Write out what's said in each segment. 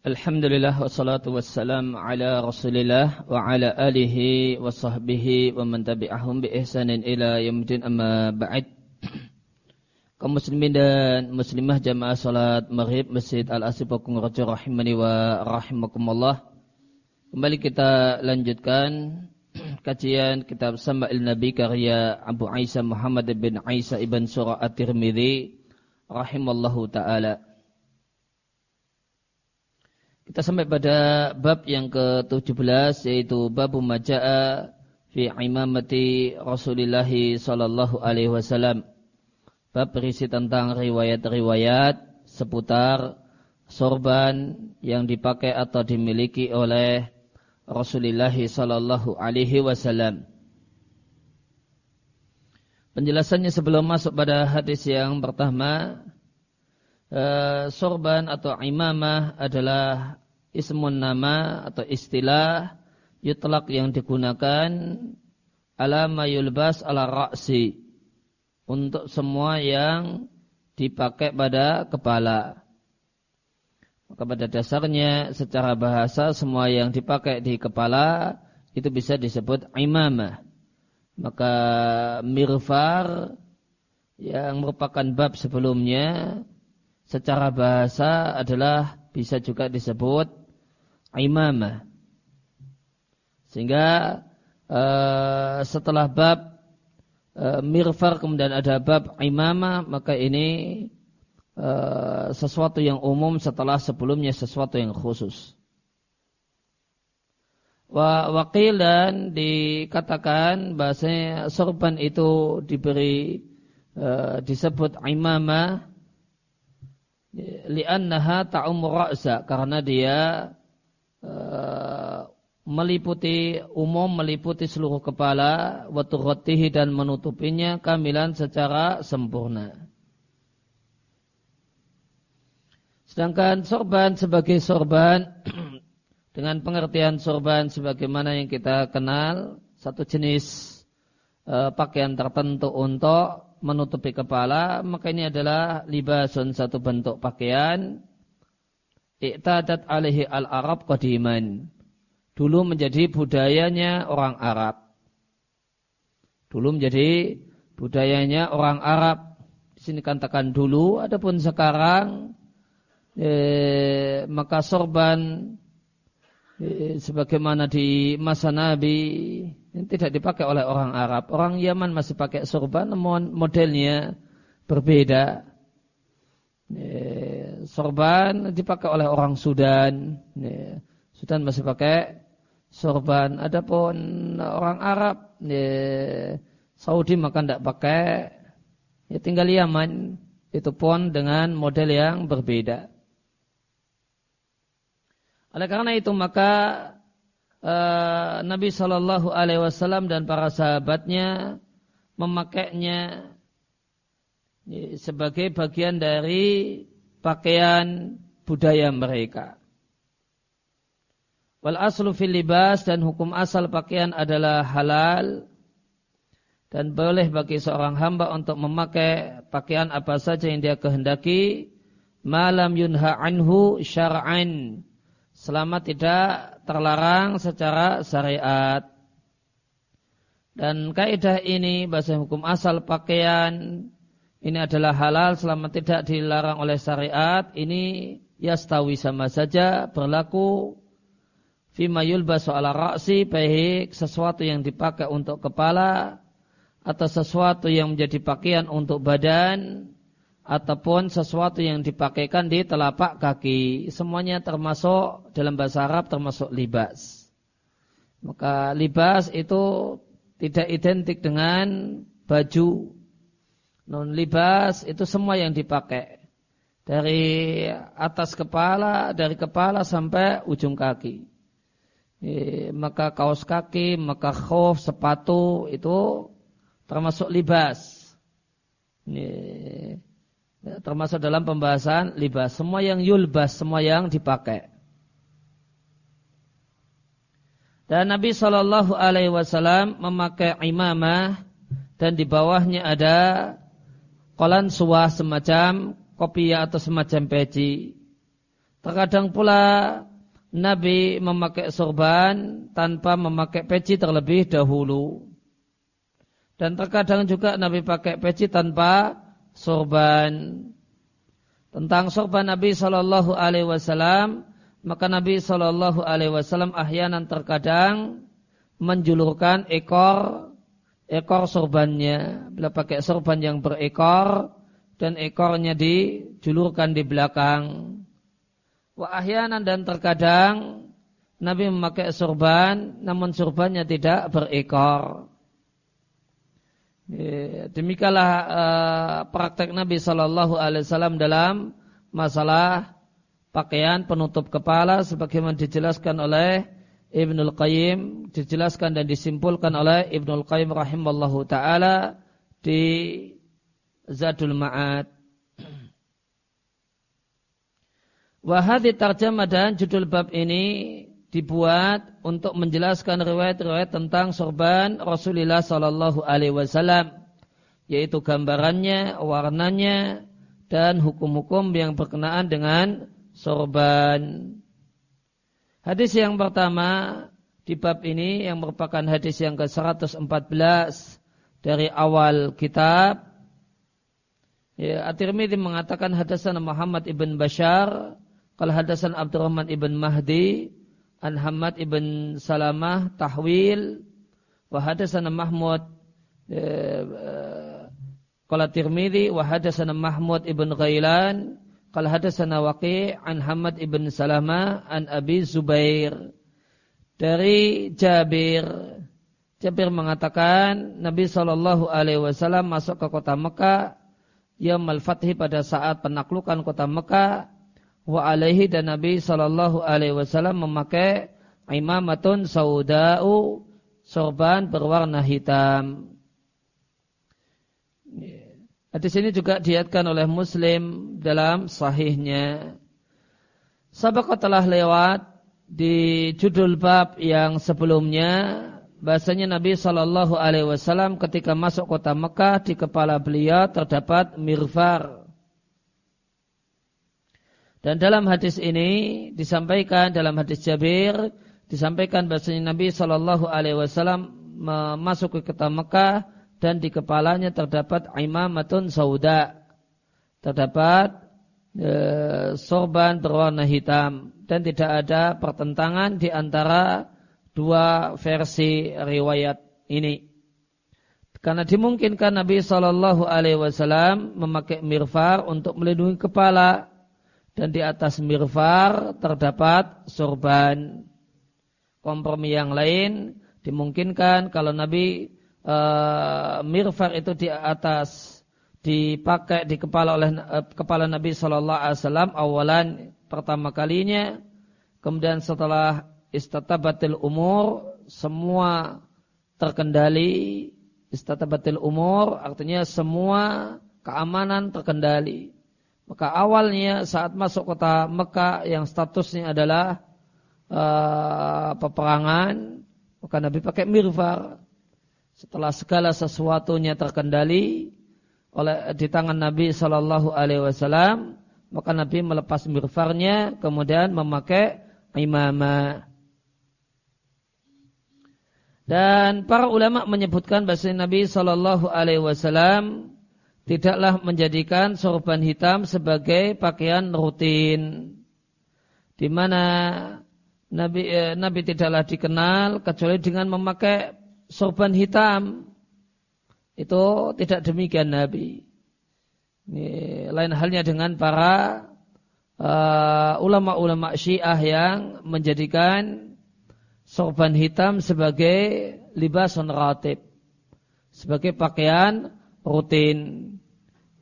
Alhamdulillah wassalatu wassalam ala rasulillah wa ala alihi wa sahbihi wa man tabi'ahum bi ihsanin ila yaumil amma ba'd. Kaum muslimin dan muslimah jamaah salat maghrib Masjid Al-Asif Pakung Raja rahimani wa rahimakumullah. Kembali kita lanjutkan kajian kitab Sama'il Nabi karya Abu Aisyah Muhammad bin Aisyah ibn Surah At-Tirmidzi rahimallahu taala kita sampai pada bab yang ke-17 yaitu bab maja'a fi imamati Rasulullah sallallahu alaihi wasallam. Bab berisi tentang riwayat-riwayat seputar sorban yang dipakai atau dimiliki oleh Rasulullah sallallahu alaihi wasallam. Penjelasannya sebelum masuk pada hadis yang pertama, uh, sorban atau imamah adalah ismun nama atau istilah yutlak yang digunakan alama yulbas ala ra'si untuk semua yang dipakai pada kepala. Maka pada dasarnya secara bahasa semua yang dipakai di kepala itu bisa disebut imamah. Maka mirfar yang merupakan bab sebelumnya secara bahasa adalah bisa juga disebut imamah. Sehingga uh, setelah bab uh, mirfar kemudian ada bab imamah maka ini uh, sesuatu yang umum setelah sebelumnya sesuatu yang khusus. Wa wakil dan dikatakan bahasanya sorban itu diberi disebut imamah li'annaha ta'um ra'sa karena dia uh, meliputi umum meliputi seluruh kepala wa dan menutupinya kamilan secara sempurna. Sedangkan sorban sebagai sorban dengan pengertian sorban sebagaimana yang kita kenal satu jenis uh, pakaian tertentu untuk menutupi kepala, maka ini adalah libasun satu bentuk pakaian. Iktadat alaihi al-Arab qadiman. Dulu menjadi budayanya orang Arab. Dulu menjadi budayanya orang Arab. Di sini katakan dulu, adapun sekarang eh, maka sorban sebagaimana di masa Nabi ini tidak dipakai oleh orang Arab. Orang Yaman masih pakai sorban, namun modelnya berbeda. Sorban dipakai oleh orang Sudan. Sudan masih pakai sorban. Adapun orang Arab, Saudi maka tidak pakai. Ya tinggal Yaman. Itu pun dengan model yang berbeda. Oleh karena itu maka uh, Nabi Shallallahu Alaihi Wasallam dan para sahabatnya memakainya sebagai bagian dari pakaian budaya mereka. Wal aslu fil libas dan hukum asal pakaian adalah halal dan boleh bagi seorang hamba untuk memakai pakaian apa saja yang dia kehendaki malam yunha anhu syar'an selama tidak terlarang secara syariat. Dan kaidah ini bahasa hukum asal pakaian ini adalah halal selama tidak dilarang oleh syariat. Ini yastawi sama saja berlaku fima yulbasu ala ra'si baik sesuatu yang dipakai untuk kepala atau sesuatu yang menjadi pakaian untuk badan ataupun sesuatu yang dipakaikan di telapak kaki. Semuanya termasuk dalam bahasa Arab termasuk libas. Maka libas itu tidak identik dengan baju. Non libas itu semua yang dipakai. Dari atas kepala, dari kepala sampai ujung kaki. Maka kaos kaki, maka khuf, sepatu itu termasuk libas. E, Ya, termasuk dalam pembahasan libas. Semua yang yulbas, semua yang dipakai. Dan Nabi Shallallahu Alaihi Wasallam memakai imamah dan di bawahnya ada kolan suah semacam kopi atau semacam peci. Terkadang pula Nabi memakai sorban tanpa memakai peci terlebih dahulu. Dan terkadang juga Nabi pakai peci tanpa sorban. Tentang sorban Nabi Shallallahu Alaihi Wasallam, maka Nabi Shallallahu Alaihi Wasallam ahyanan terkadang menjulurkan ekor ekor sorbannya. Bila pakai sorban yang berekor dan ekornya dijulurkan di belakang. Wa ahyanan dan terkadang Nabi memakai surban namun surbannya tidak berekor. Demikianlah uh, praktek Nabi Shallallahu Alaihi Wasallam dalam masalah pakaian penutup kepala sebagaimana dijelaskan oleh Ibnul Qayyim dijelaskan dan disimpulkan oleh Ibnul Qayyim rahimallahu taala di Zadul Ma'ad. Wahadi tarjamah dan judul bab ini dibuat untuk menjelaskan riwayat-riwayat tentang sorban Rasulullah Sallallahu Alaihi Wasallam, yaitu gambarannya, warnanya, dan hukum-hukum yang berkenaan dengan sorban. Hadis yang pertama di bab ini yang merupakan hadis yang ke-114 dari awal kitab. Ya, At-Tirmidzi mengatakan hadasan Muhammad ibn Bashar Qala hadasan Abdurrahman ibn Mahdi an Hamad ibn Salamah tahwil wa hadasan Mahmud eh, eh, qala Tirmidzi wa hadasan Mahmud ibn Ghailan qala hadasan Waqi' an Hamad ibn Salamah an Abi Zubair. Dari Jabir Jabir mengatakan Nabi Shallallahu Alaihi Wasallam masuk ke kota Mekah yang Fathi pada saat penaklukan kota Mekah wa alaihi dan Nabi sallallahu alaihi wasallam memakai imamatun saudau sorban berwarna hitam. Hadis ini juga diatkan oleh Muslim dalam sahihnya. Sabak telah lewat di judul bab yang sebelumnya bahasanya Nabi Shallallahu Alaihi Wasallam ketika masuk kota Mekah di kepala beliau terdapat mirfar dan dalam hadis ini disampaikan dalam hadis Jabir disampaikan bahasanya Nabi Shallallahu Alaihi Wasallam masuk ke kota Mekah dan di kepalanya terdapat imamatun sauda terdapat e, sorban berwarna hitam dan tidak ada pertentangan di antara dua versi riwayat ini. Karena dimungkinkan Nabi Shallallahu Alaihi Wasallam memakai mirfar untuk melindungi kepala dan di atas mirfar terdapat sorban. Kompromi yang lain dimungkinkan kalau Nabi e, mirfar itu di atas dipakai di kepala oleh e, kepala Nabi Shallallahu Alaihi Wasallam awalan pertama kalinya, kemudian setelah istatabatil umur semua terkendali. Istatabatil umur artinya semua keamanan terkendali maka awalnya saat masuk kota Mekah yang statusnya adalah uh, peperangan, maka Nabi pakai mirfar. Setelah segala sesuatunya terkendali oleh di tangan Nabi Shallallahu Alaihi Wasallam, maka Nabi melepas mirfarnya, kemudian memakai imamah. Dan para ulama menyebutkan bahasa Nabi Shallallahu Alaihi Wasallam tidaklah menjadikan sorban hitam sebagai pakaian rutin. Di mana Nabi eh, Nabi tidaklah dikenal kecuali dengan memakai sorban hitam. Itu tidak demikian Nabi. Ini lain halnya dengan para uh, ulama-ulama Syiah yang menjadikan sorban hitam sebagai libasun ratib sebagai pakaian rutin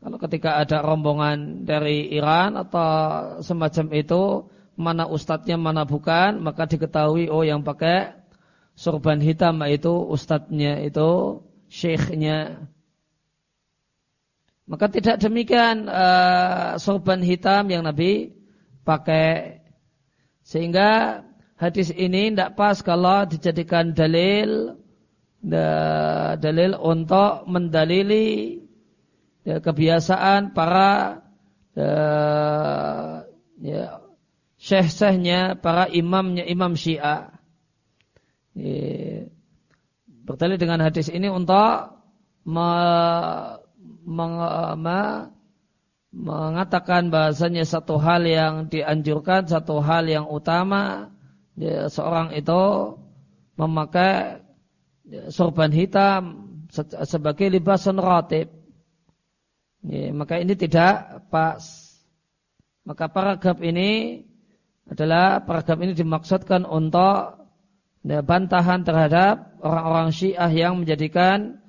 kalau ketika ada rombongan dari Iran atau semacam itu, mana ustadznya, mana bukan, maka diketahui oh yang pakai sorban hitam itu ustadznya, itu syekhnya. Maka tidak demikian uh, sorban hitam yang Nabi pakai. Sehingga hadis ini tidak pas kalau dijadikan dalil dalil untuk mendalili ya, kebiasaan para uh, ya, syekh-syekhnya, para imamnya, imam syiah. Berdalil dengan hadis ini untuk me, me, me, mengatakan bahasanya satu hal yang dianjurkan, satu hal yang utama, ya, seorang itu memakai sorban hitam sebagai libasan ratib. Ya, maka ini tidak pas. Maka paragraf ini adalah paragraf ini dimaksudkan untuk ya, bantahan terhadap orang-orang Syiah yang menjadikan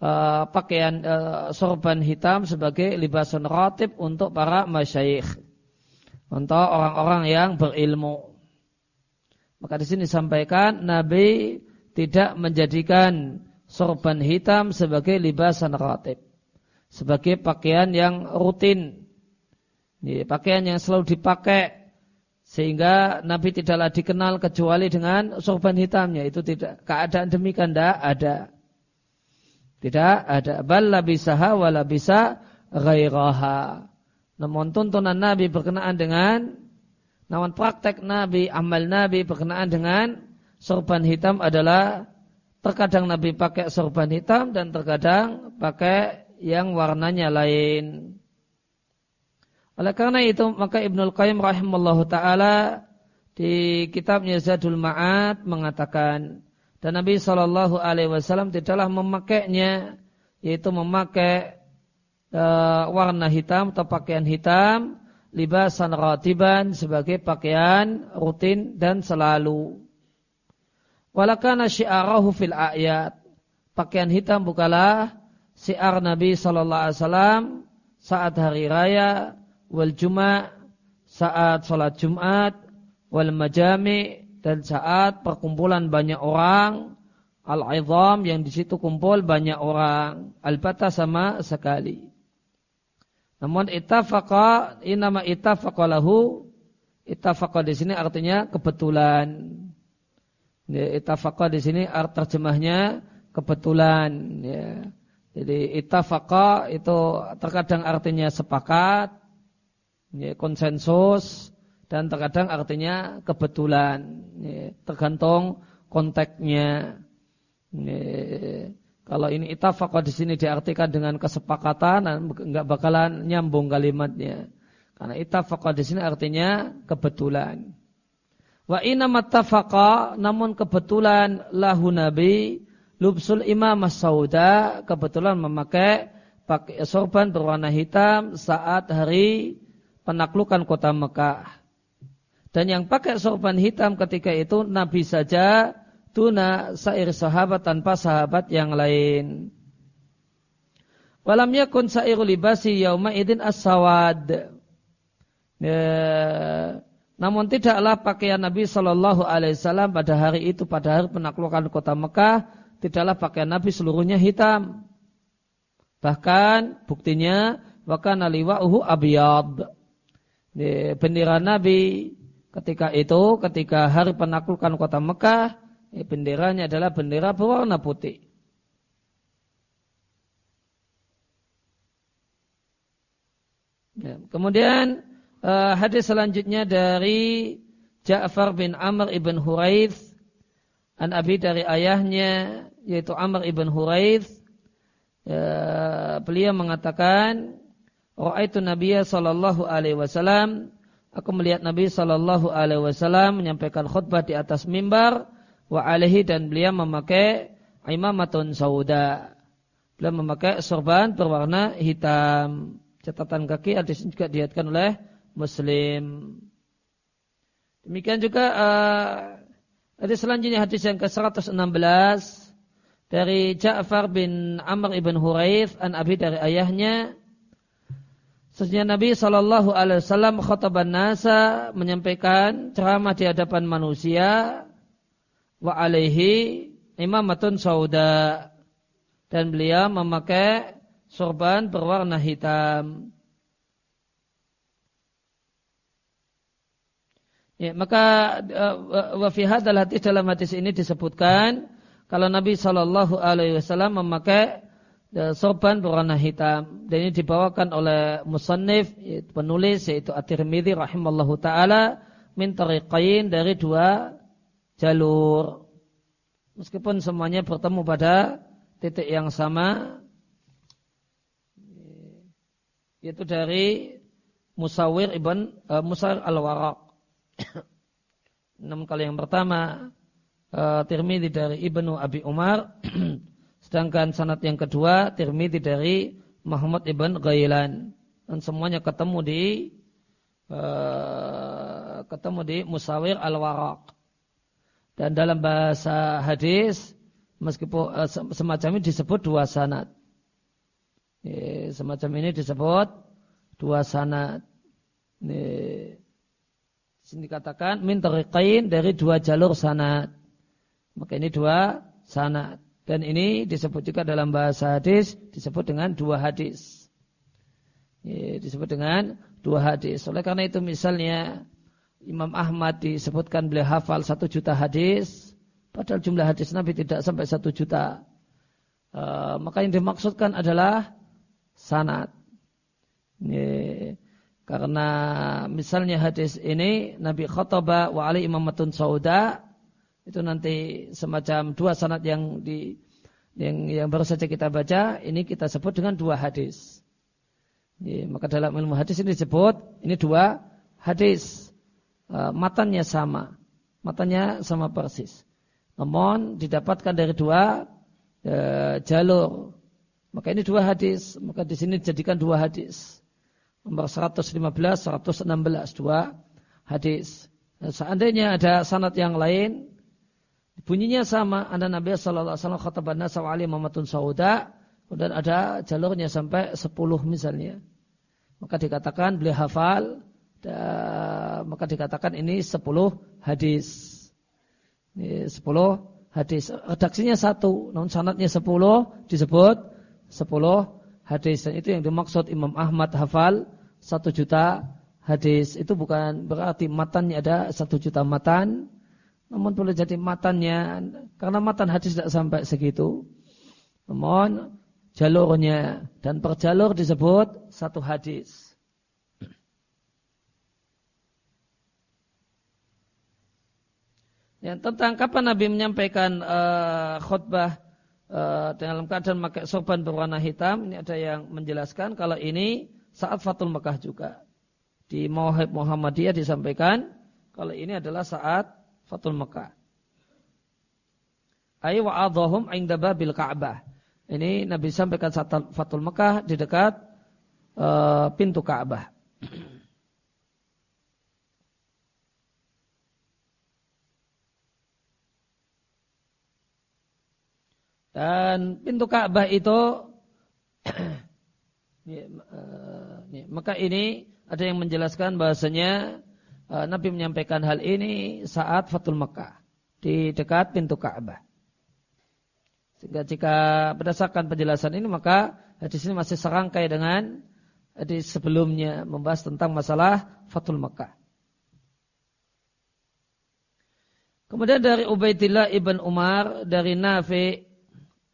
uh, pakaian uh, sorban hitam sebagai libasan ratib untuk para masyayikh, untuk orang-orang yang berilmu. Maka di sini disampaikan Nabi tidak menjadikan sorban hitam sebagai libasan ratib sebagai pakaian yang rutin. Pakaian yang selalu dipakai sehingga Nabi tidaklah dikenal kecuali dengan sorban hitamnya. Itu tidak keadaan demikian tidak ada. Tidak ada. Bal labisaha wa labisa ghairaha. Namun tuntunan Nabi berkenaan dengan namun praktek Nabi, amal Nabi berkenaan dengan sorban hitam adalah terkadang Nabi pakai sorban hitam dan terkadang pakai yang warnanya lain. Oleh karena itu maka Ibnul Qayyim rahimallahu taala di kitabnya Zadul Ma'ad mengatakan dan Nabi Shallallahu alaihi wasallam tidaklah memakainya yaitu memakai uh, warna hitam atau pakaian hitam libasan ratiban sebagai pakaian rutin dan selalu. Walakana syiarahu fil ayat. Pakaian hitam bukalah siar Nabi Sallallahu Alaihi Wasallam saat hari raya, wal Jumat, saat sholat Jumat, wal majami dan saat perkumpulan banyak orang, al izam yang di situ kumpul banyak orang, al sama sekali. Namun ittafaqa inama ittafaqa lahu ittafaqa di sini artinya kebetulan. Ittafaqa di sini art terjemahnya kebetulan ya. Jadi itafaqa itu terkadang artinya sepakat, ya, konsensus, dan terkadang artinya kebetulan, ya, tergantung konteksnya. Ya, kalau ini itafaqa di sini diartikan dengan kesepakatan, nggak bakalan nyambung kalimatnya. Karena itafaqa di sini artinya kebetulan. Wa inna mattafaqa namun kebetulan lahu nabi Lubsul imam sauda kebetulan memakai pakai sorban berwarna hitam saat hari penaklukan kota Mekah. Dan yang pakai sorban hitam ketika itu Nabi saja tuna sair sahabat tanpa sahabat yang lain. Walam yakun sairul libasi yauma idin as-sawad. Ya, namun tidaklah pakaian Nabi Shallallahu Alaihi Wasallam pada hari itu pada hari penaklukan kota Mekah tidaklah pakaian Nabi seluruhnya hitam. Bahkan buktinya wakana liwa'uhu abiyad. Bendera Nabi ketika itu, ketika hari penaklukan kota Mekah, benderanya adalah bendera berwarna putih. Ya, kemudian uh, hadis selanjutnya dari Ja'far bin Amr ibn Huraith an Abi dari ayahnya yaitu Amr ibn Huraith ya, beliau mengatakan Ra'aitu Nabiya sallallahu alaihi wasallam. Aku melihat Nabi sallallahu alaihi wasallam menyampaikan khutbah di atas mimbar wa alaihi dan beliau memakai imamatun sauda. Beliau memakai sorban berwarna hitam. Catatan kaki hadis juga dihatkan oleh Muslim. Demikian juga uh, Hadis selanjutnya hadis yang ke-116 dari Ja'far bin Amr ibn Huraith an Abi dari ayahnya. Sesungguhnya Nabi Shallallahu Alaihi Wasallam khotaban nasa menyampaikan ceramah di hadapan manusia. Wa alaihi imamatun sauda. Dan beliau memakai sorban berwarna hitam. Ya, maka uh, fi hadzal hadis dalam hadis ini disebutkan kalau Nabi Shallallahu alaihi wasallam memakai uh, sorban berwarna hitam dan ini dibawakan oleh musannif penulis yaitu At-Tirmidzi rahimallahu taala min tariqain dari dua jalur. Meskipun semuanya bertemu pada titik yang sama yaitu dari Musawir ibn uh, Musawir al-Waraq. Enam kali yang pertama uh, dari Ibnu Abi Umar sedangkan sanad yang kedua Tirmidzi dari Muhammad ibn Ghailan dan semuanya ketemu di uh, ketemu di Musawir al-Waraq. Dan dalam bahasa hadis meskipun uh, semacam ini disebut dua sanad. semacam ini disebut dua sanad. Ini, sini dikatakan min dari dua jalur sanad. Maka ini dua sanad. Dan ini disebut juga dalam bahasa hadis disebut dengan dua hadis. Ya, disebut dengan dua hadis. Oleh karena itu misalnya Imam Ahmad disebutkan beliau hafal satu juta hadis, padahal jumlah hadis Nabi tidak sampai satu juta. Uh, maka yang dimaksudkan adalah sanat. Ya, karena misalnya hadis ini Nabi khotbah wa ali imamatun sauda itu nanti semacam dua sanat yang di yang yang baru saja kita baca ini kita sebut dengan dua hadis. Ya, maka dalam ilmu hadis ini disebut ini dua hadis uh, matanya sama, matanya sama persis. Namun didapatkan dari dua uh, jalur. Maka ini dua hadis, maka di sini dijadikan dua hadis. Nomor 115, 116 dua hadis. Nah, seandainya ada sanat yang lain Bunyinya sama, ada Nabi sallallahu alaihi wasallam khataban nasa wa ali mamatun sauda, kemudian ada jalurnya sampai 10 misalnya. Maka dikatakan beliau hafal, dan, maka dikatakan ini 10 hadis. Ini 10 hadis. Redaksinya satu, namun sanatnya 10 disebut 10 hadis. Dan itu yang dimaksud Imam Ahmad hafal 1 juta hadis. Itu bukan berarti matannya ada 1 juta matan, namun boleh jadi matannya, karena matan hadis tidak sampai segitu. Namun jalurnya dan per jalur disebut satu hadis. Yang tentang kapan Nabi menyampaikan uh, khutbah uh, dalam keadaan memakai sorban berwarna hitam, ini ada yang menjelaskan kalau ini saat Fatul Mekah juga. Di Mawahib Muhammadiyah disampaikan kalau ini adalah saat Fatul Mekah. Ay wa'adhahum inda babil Ka'bah. Ini Nabi sampaikan saat Fatul Mekah di dekat uh, pintu Ka'bah. Dan pintu Ka'bah itu ya, maka ini ada yang menjelaskan bahasanya Eh, Nabi menyampaikan hal ini saat Fatul Mekah di dekat pintu Ka'bah. Sehingga jika berdasarkan penjelasan ini maka hadis ini masih serangkai dengan hadis sebelumnya membahas tentang masalah Fatul Mekah. Kemudian dari Ubaidillah ibn Umar, dari Nafi,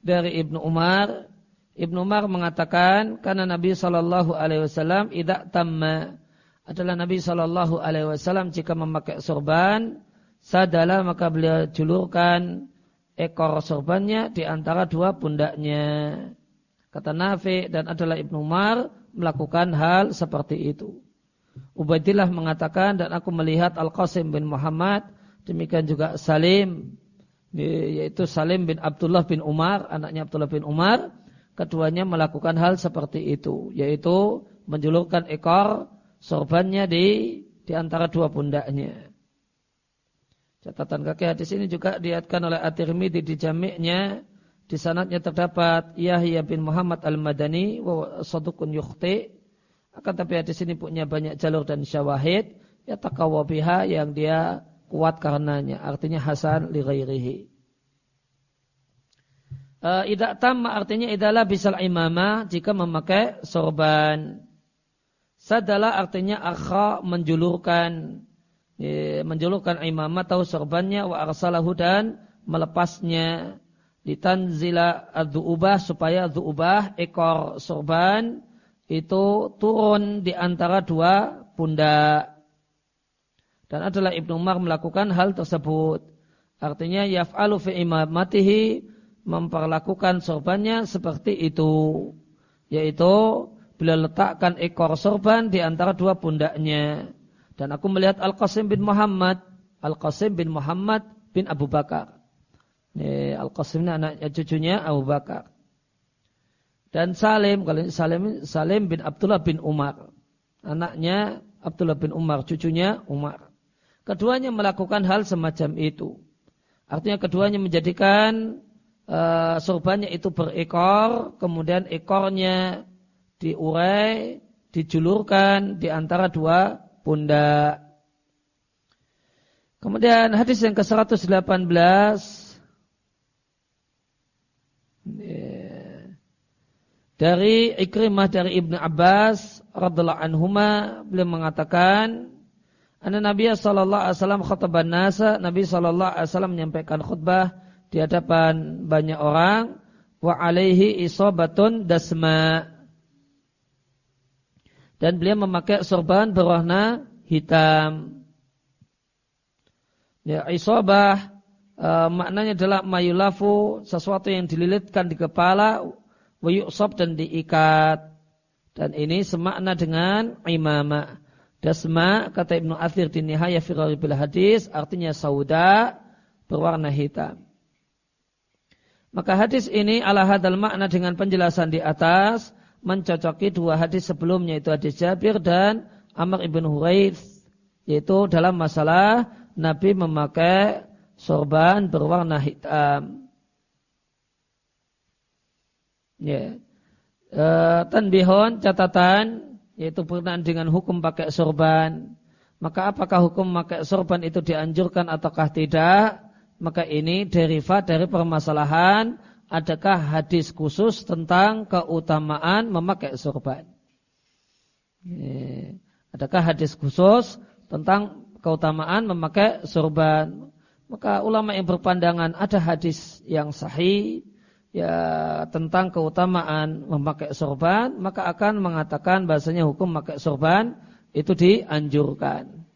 dari ibnu Umar, ibnu Umar mengatakan karena Nabi Shallallahu Alaihi Wasallam tidak tamma adalah Nabi Shallallahu Alaihi Wasallam jika memakai sorban, sadala maka beliau julurkan ekor sorbannya di antara dua pundaknya. Kata Nafi dan adalah Ibnu Umar melakukan hal seperti itu. Ubaidillah mengatakan dan aku melihat Al-Qasim bin Muhammad, demikian juga Salim, yaitu Salim bin Abdullah bin Umar, anaknya Abdullah bin Umar, keduanya melakukan hal seperti itu, yaitu menjulurkan ekor sorbannya di di antara dua pundaknya. Catatan kaki hadis ini juga diatkan oleh At-Tirmidzi di jamiknya. Di sanatnya terdapat Yahya bin Muhammad Al-Madani wa sadukun yukhti. Akan tapi hadis ini punya banyak jalur dan syawahid ya takawabiha yang dia kuat karenanya. Artinya hasan li ghairihi. Uh, idak tam artinya idalah bisal imamah jika memakai sorban. Sadala artinya akha menjulurkan ya, menjulurkan imam atau sorbannya wa arsalahu dan melepasnya ditanzila ubah supaya ubah ekor sorban itu turun di antara dua pundak. Dan adalah Ibnu Umar melakukan hal tersebut. Artinya yaf'alu fi imamatihi memperlakukan sorbannya seperti itu. Yaitu bila letakkan ekor sorban di antara dua pundaknya. Dan aku melihat Al-Qasim bin Muhammad. Al-Qasim bin Muhammad bin Abu Bakar. Al-Qasim ini anaknya cucunya Abu Bakar. Dan Salim, Salim, Salim bin Abdullah bin Umar. Anaknya Abdullah bin Umar, cucunya Umar. Keduanya melakukan hal semacam itu. Artinya keduanya menjadikan uh, sorbannya itu berekor, kemudian ekornya diurai, dijulurkan di antara dua pundak. Kemudian hadis yang ke-118 dari Ikrimah dari Ibnu Abbas radhiallahu anhuma beliau mengatakan Anna Nabi sallallahu alaihi wasallam khutbah nasa, Nabi sallallahu alaihi wasallam menyampaikan khutbah di hadapan banyak orang wa alaihi isobatun dasma. Dan beliau memakai sorban berwarna hitam. Ya, isobah e, maknanya adalah mayulafu sesuatu yang dililitkan di kepala wa dan diikat. Dan ini semakna dengan imamah. Dasma kata Ibnu Athir di Nihaya fi bil hadis artinya sauda berwarna hitam. Maka hadis ini ala hadal makna dengan penjelasan di atas mencocoki dua hadis sebelumnya itu hadis Jabir dan Amr ibn Huraith yaitu dalam masalah Nabi memakai sorban berwarna hitam. Ya. E, tanbihon catatan yaitu berkenaan dengan hukum pakai sorban. Maka apakah hukum pakai sorban itu dianjurkan ataukah tidak? Maka ini derivat dari permasalahan adakah hadis khusus tentang keutamaan memakai sorban. Adakah hadis khusus tentang keutamaan memakai sorban? Maka ulama yang berpandangan ada hadis yang sahih ya tentang keutamaan memakai sorban, maka akan mengatakan bahasanya hukum memakai sorban itu dianjurkan.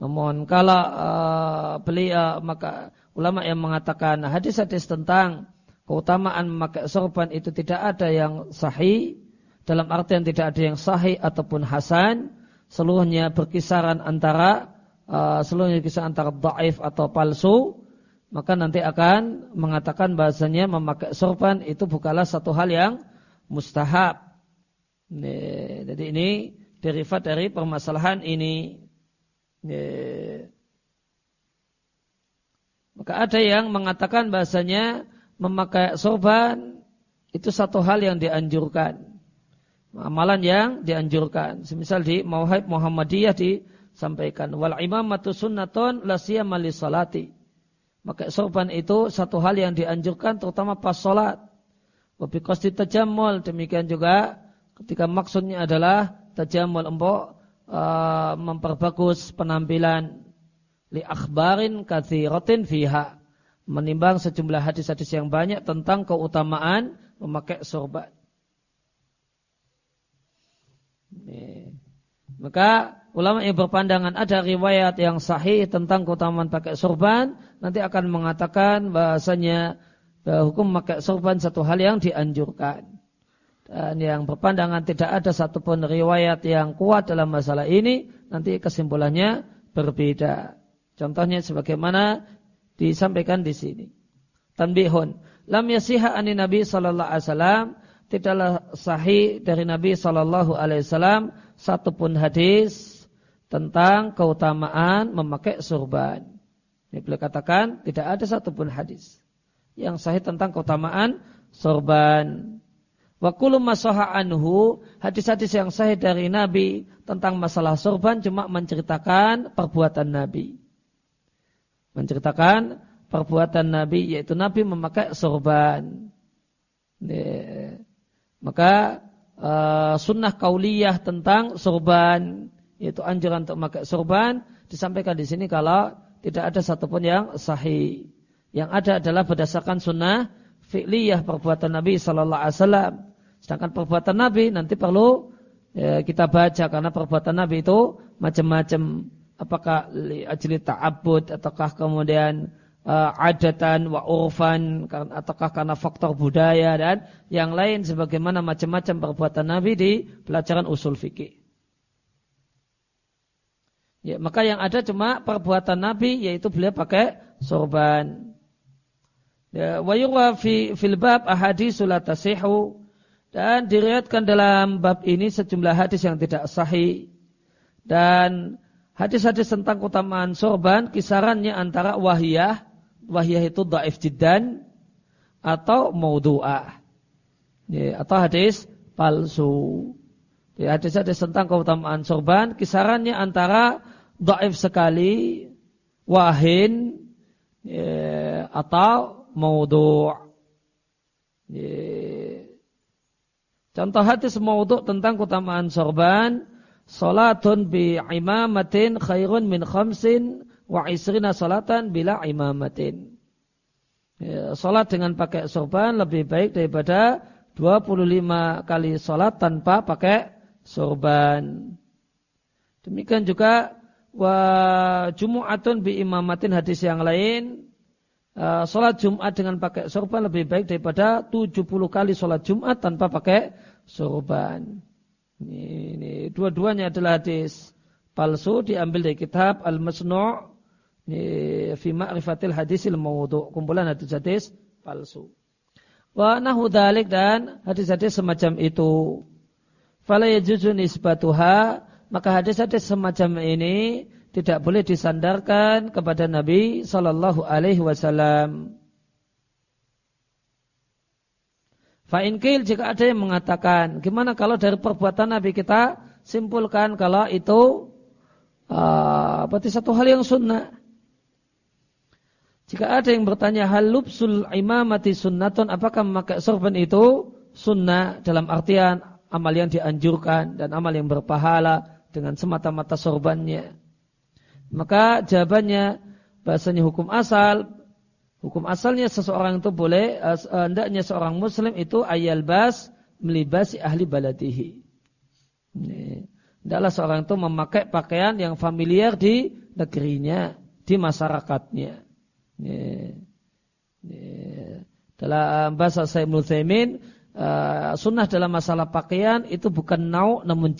Namun kalau uh, beliau maka ulama yang mengatakan hadis-hadis tentang keutamaan memakai sorban itu tidak ada yang sahih dalam artian tidak ada yang sahih ataupun hasan seluruhnya berkisaran antara uh, seluruhnya berkisar antara daif atau palsu maka nanti akan mengatakan bahasanya memakai sorban itu bukanlah satu hal yang mustahab. Jadi ini derivat dari permasalahan ini. Maka ada yang mengatakan bahasanya memakai sorban itu satu hal yang dianjurkan. Amalan yang dianjurkan. Semisal di Mauhaib Muhammadiyah disampaikan. Wal imamatu sunnatun la siyama salati maka sorban itu satu hal yang dianjurkan terutama pas sholat. Wabi kosti tajamul. Demikian juga ketika maksudnya adalah tajamul empok uh, memperbagus penampilan li akhbarin kathiratin fiha. Menimbang sejumlah hadis-hadis yang banyak tentang keutamaan memakai sorban. Maka ulama yang berpandangan ada riwayat yang sahih tentang keutamaan pakai sorban, nanti akan mengatakan bahasanya bahwa hukum pakai sorban satu hal yang dianjurkan. Dan yang berpandangan tidak ada satupun riwayat yang kuat dalam masalah ini, nanti kesimpulannya berbeda. Contohnya sebagaimana disampaikan di sini. Tanbihun. Lam yasiha ani Nabi sallallahu alaihi wasallam tidaklah sahih dari Nabi sallallahu alaihi wasallam satupun hadis tentang keutamaan memakai surban. Ini beliau katakan tidak ada satupun hadis yang sahih tentang keutamaan sorban. Wa kullu anhu hadis-hadis yang sahih dari Nabi tentang masalah sorban cuma menceritakan perbuatan Nabi. Menceritakan perbuatan Nabi yaitu Nabi memakai sorban. Maka uh, sunnah kauliyah tentang sorban yaitu anjuran untuk memakai sorban disampaikan di sini kalau tidak ada satupun yang sahih. Yang ada adalah berdasarkan sunnah fi'liyah perbuatan Nabi Sallallahu Alaihi Wasallam. Sedangkan perbuatan Nabi nanti perlu ya, kita baca karena perbuatan Nabi itu macam-macam. Apakah li ajli ta'abbud ataukah kemudian uh, adatan wa urfan ataukah karena faktor budaya dan yang lain sebagaimana macam-macam perbuatan Nabi di pelajaran usul fikih. Ya, maka yang ada cuma perbuatan Nabi yaitu beliau pakai sorban. Ya, wa yurwa fi fil bab dan diriatkan dalam bab ini sejumlah hadis yang tidak sahih dan hadis-hadis tentang keutamaan sorban kisarannya antara wahiyah wahiyah itu dhaif jiddan atau maudhu'ah. Ya, atau hadis palsu. Ya, hadis-hadis tentang keutamaan sorban kisarannya antara dhaif sekali, wahin atau maudhu'. Ya. Contoh hadis maudhu' tentang keutamaan sorban, salatun bi imamatin khairun min khamsin wa isrina salatan bila imamatin. Ya, salat dengan pakai sorban lebih baik daripada 25 kali salat tanpa pakai sorban. Demikian juga wa jumu'atun bi imamatin hadis yang lain uh, salat Jumat dengan pakai sorban lebih baik daripada 70 kali salat Jumat tanpa pakai sorban. Ini, ini dua-duanya adalah hadis palsu diambil dari kitab Al-Masnu' fi ma'rifatil hadisil mawdu' kumpulan hadis-hadis palsu. Wa nahu dalik dan hadis-hadis semacam itu. Fala yajuzu nisbatuha maka hadis-hadis semacam ini tidak boleh disandarkan kepada Nabi sallallahu alaihi wasallam. Fa'inkil jika ada yang mengatakan, gimana kalau dari perbuatan Nabi kita simpulkan kalau itu uh, berarti satu hal yang sunnah. Jika ada yang bertanya hal lubsul imamati sunnaton, apakah memakai sorban itu sunnah dalam artian amal yang dianjurkan dan amal yang berpahala dengan semata-mata sorbannya. Maka jawabannya bahasanya hukum asal, hukum asalnya seseorang itu boleh, eh, hendaknya seorang muslim itu ayal bas melibasi ahli baladihi. Hendaklah seorang itu memakai pakaian yang familiar di negerinya, di masyarakatnya. Dalam bahasa saya uh, sunnah dalam masalah pakaian itu bukan nau namun.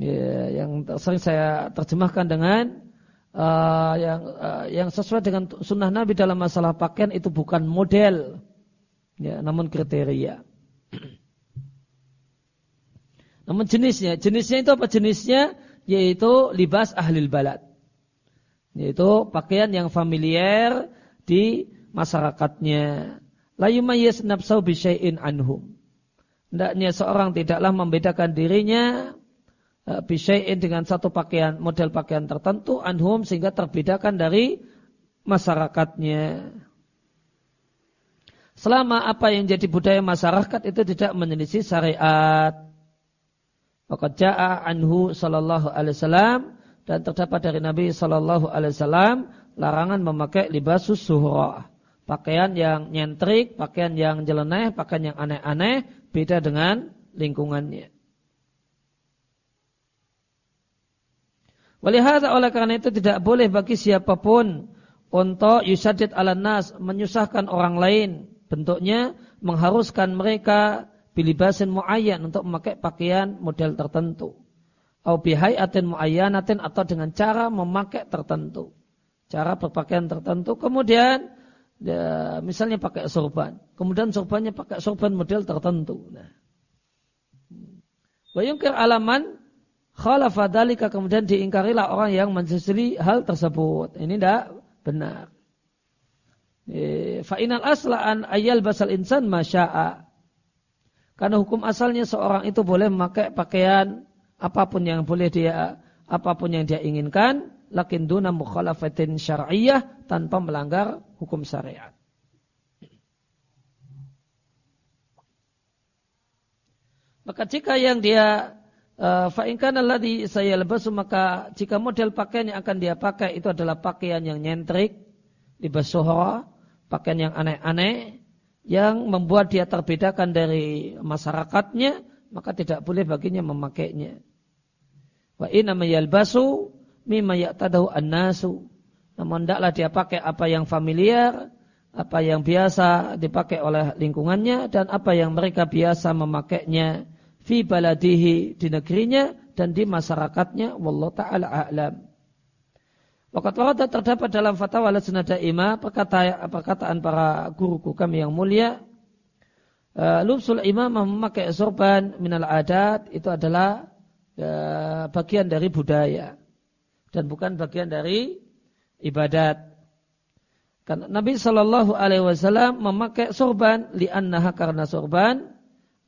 Ya, yang sering saya terjemahkan dengan uh, yang uh, yang sesuai dengan sunnah Nabi dalam masalah pakaian itu bukan model, ya, namun kriteria. namun jenisnya, jenisnya itu apa jenisnya? Yaitu libas ahlil balad. Yaitu pakaian yang familiar di masyarakatnya. La yumayyiz nafsahu bisyai'in anhum. Hendaknya seorang tidaklah membedakan dirinya bisyai'in dengan satu pakaian, model pakaian tertentu anhum sehingga terbedakan dari masyarakatnya. Selama apa yang jadi budaya masyarakat itu tidak menyelisih syariat. Maka anhu sallallahu alaihi wasallam dan terdapat dari Nabi Shallallahu Alaihi Wasallam larangan memakai libasus suhra, pakaian yang nyentrik, pakaian yang jeleneh, pakaian yang aneh-aneh, beda dengan lingkungannya. Walihada oleh karena itu tidak boleh bagi siapa pun untuk yusadid ala nas menyusahkan orang lain. Bentuknya mengharuskan mereka bilibasin muayyan untuk memakai pakaian model tertentu au bihayatin muayyanatin atau dengan cara memakai tertentu. Cara berpakaian tertentu. Kemudian ya, misalnya pakai sorban. Kemudian sorbannya pakai sorban model tertentu. Nah. Wayungkir alaman khalafadalika kemudian diingkarilah orang yang menyelisih hal tersebut. Ini tidak benar. Eh, fa'inal aslaan ayal basal insan masya'a. Karena hukum asalnya seorang itu boleh memakai pakaian apa pun yang boleh dia apa pun yang dia inginkan lakin duna mukhalafatin syar'iyyah tanpa melanggar hukum syariat. Maka jika yang dia fa'inkan alladhi saya lebasu maka jika model pakaian yang akan dia pakai itu adalah pakaian yang nyentrik, libas pakaian yang aneh-aneh, yang membuat dia terbedakan dari masyarakatnya, maka tidak boleh baginya memakainya. Wa inna yalbasu mimma ya'tadahu an-nasu. Namun tidaklah dia pakai apa yang familiar, apa yang biasa dipakai oleh lingkungannya dan apa yang mereka biasa memakainya fi baladihi di negerinya dan di masyarakatnya wallahu taala a'lam. Waqat warada terdapat dalam fatwa Lajnah Daimah perkataan, perkataan para guru kami yang mulia uh, lubsul imam memakai sorban minal adat itu adalah uh, bagian dari budaya dan bukan bagian dari ibadat. Karena Nabi Shallallahu Alaihi Wasallam memakai sorban li'annaha karena sorban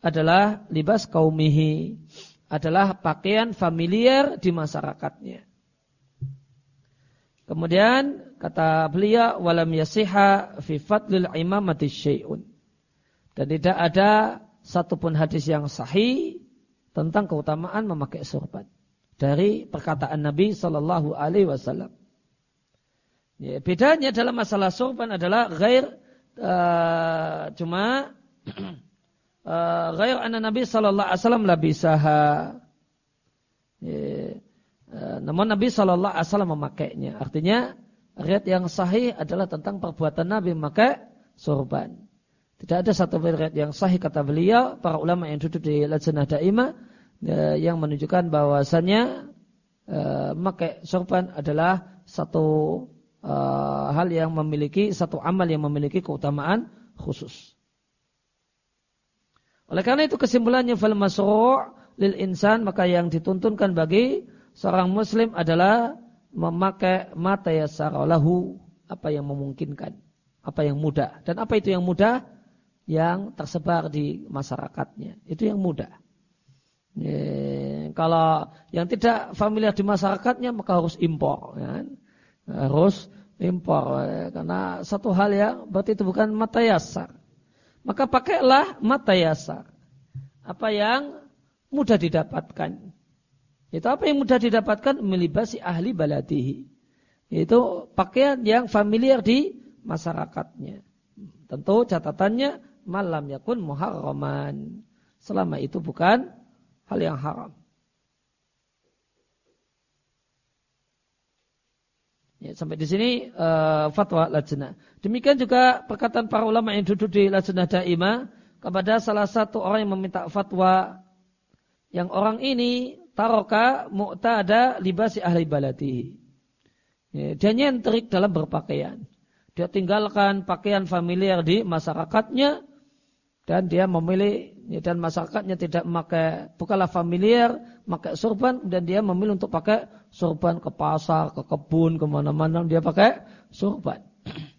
adalah libas kaumihi, adalah pakaian familiar di masyarakatnya. Kemudian kata beliau walam yasiha fi fadlil imamati syai'un. Dan tidak ada satupun hadis yang sahih tentang keutamaan memakai sorban dari perkataan Nabi Shallallahu Alaihi Wasallam. Ya, bedanya dalam masalah sorban adalah gair uh, cuma uh, gair anak Nabi Sallallahu Alaihi Wasallam uh, namun Nabi Sallallahu Alaihi Wasallam memakainya. Artinya riat yang sahih adalah tentang perbuatan Nabi memakai sorban. Tidak ada satu riat yang sahih kata beliau para ulama yang duduk di Lajnah Daimah uh, yang menunjukkan bahwasannya memakai sorban adalah satu hal yang memiliki satu amal yang memiliki keutamaan khusus. Oleh karena itu kesimpulannya fal masru' lil insan maka yang dituntunkan bagi seorang muslim adalah memakai mata yasarolahu apa yang memungkinkan, apa yang mudah. Dan apa itu yang mudah? Yang tersebar di masyarakatnya. Itu yang mudah. Ya, kalau yang tidak familiar di masyarakatnya maka harus impor. Ya harus impor ya. karena satu hal yang berarti itu bukan mata yasar maka pakailah mata yasar apa yang mudah didapatkan. Itu apa yang mudah didapatkan? Melibasi ahli baladihi. Itu pakaian yang familiar di masyarakatnya. Tentu catatannya malam yakun muharraman. Selama itu bukan hal yang haram Ya, sampai di sini uh, fatwa lajnah. Demikian juga perkataan para ulama yang duduk di lajnah daimah kepada salah satu orang yang meminta fatwa yang orang ini taroka mu'tada libasi ahli baladi. Ya, dia nyentrik dalam berpakaian. Dia tinggalkan pakaian familiar di masyarakatnya dan dia memilih ya, dan masyarakatnya tidak memakai bukanlah familiar pakai sorban dan dia memilih untuk pakai sorban ke pasar ke kebun ke mana-mana dia pakai sorban.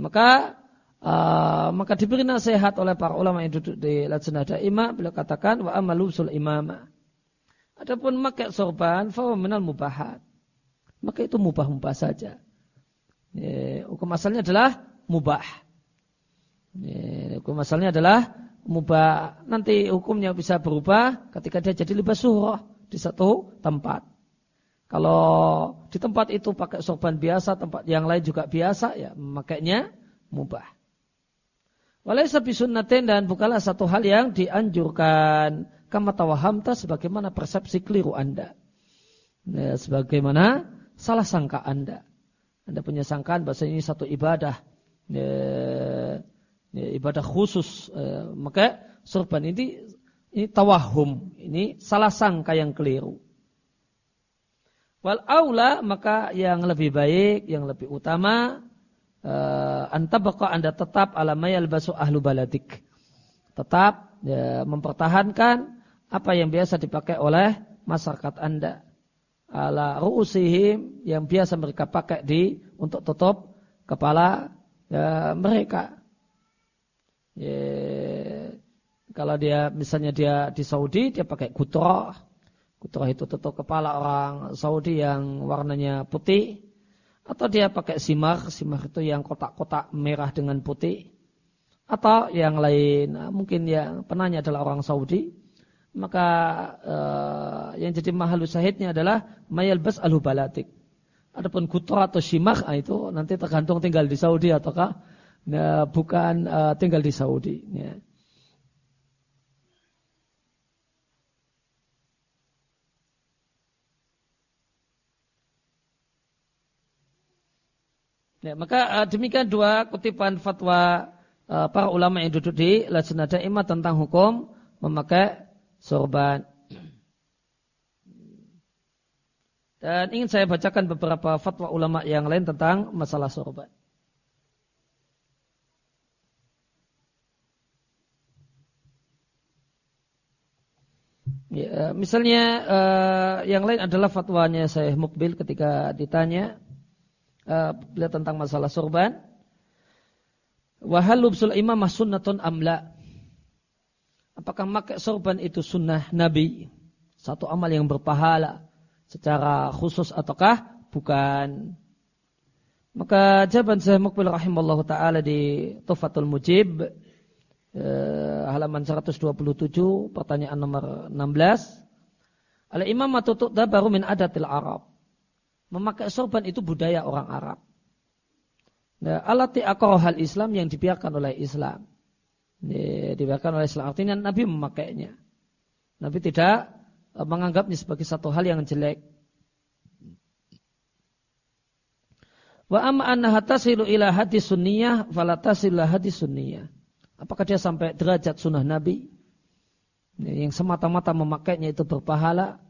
Maka uh, maka diberi nasihat oleh para ulama yang duduk di lajnah daimah beliau katakan wa amalusul imama. Adapun pakai sorban fa minal mubahat. Maka itu mubah-mubah saja. Ya, hukum asalnya adalah mubah. Hukum asalnya adalah mubah. Nanti hukumnya bisa berubah ketika dia jadi libas surah di satu tempat. Kalau di tempat itu pakai sorban biasa, tempat yang lain juga biasa, ya makanya mubah. Walaysa bisunnatin dan bukanlah satu hal yang dianjurkan kama tawahamta sebagaimana persepsi keliru Anda. Ya, sebagaimana salah sangka Anda. Anda punya sangkaan bahasa ini satu ibadah. Ya, ya, ibadah khusus eh, maka sorban ini ini tawahum. Ini salah sangka yang keliru. Wal aula maka yang lebih baik yang lebih utama eh, antabqa anda tetap alamayal basu ahlu baladik. Tetap ya, mempertahankan apa yang biasa dipakai oleh masyarakat anda. Ala ru'usihim yang biasa mereka pakai di untuk tutup kepala ya, mereka. Ya, kalau dia misalnya dia di Saudi dia pakai kutroh. Kutroh itu tutup kepala orang Saudi yang warnanya putih. Atau dia pakai simar, simar itu yang kotak-kotak merah dengan putih. Atau yang lain, nah, mungkin yang penanya adalah orang Saudi. Maka uh, yang jadi mahal syahidnya adalah mayal bas alubalatik. Adapun kutroh atau simar nah itu nanti tergantung tinggal di Saudi ataukah nah, bukan uh, tinggal di Saudi. Ya. Ya, maka uh, demikian dua kutipan fatwa uh, para ulama yang duduk di Lajnah Daimah tentang hukum memakai sorban. Dan ingin saya bacakan beberapa fatwa ulama yang lain tentang masalah sorban. Ya, misalnya uh, yang lain adalah fatwanya saya Mukbil ketika ditanya uh, tentang masalah sorban. Wahal lubsul imamah sunnatun amla. Apakah pakai sorban itu sunnah Nabi? Satu amal yang berpahala secara khusus ataukah bukan? Maka jawaban saya Mukbil rahimallahu taala di Tufatul Mujib eh, halaman 127 pertanyaan nomor 16 Al imam da baru min adatil Arab. Memakai sorban itu budaya orang Arab. Nah, alati hal Islam yang dibiarkan oleh Islam. Dibiarkan oleh Islam. Artinya Nabi memakainya. Nabi tidak eh, menganggapnya sebagai satu hal yang jelek. Wa amma annaha tasilu ila hadis sunniyah fala tasilu hadis sunniyah. Apakah dia sampai derajat sunnah Nabi? Yang semata-mata memakainya itu berpahala.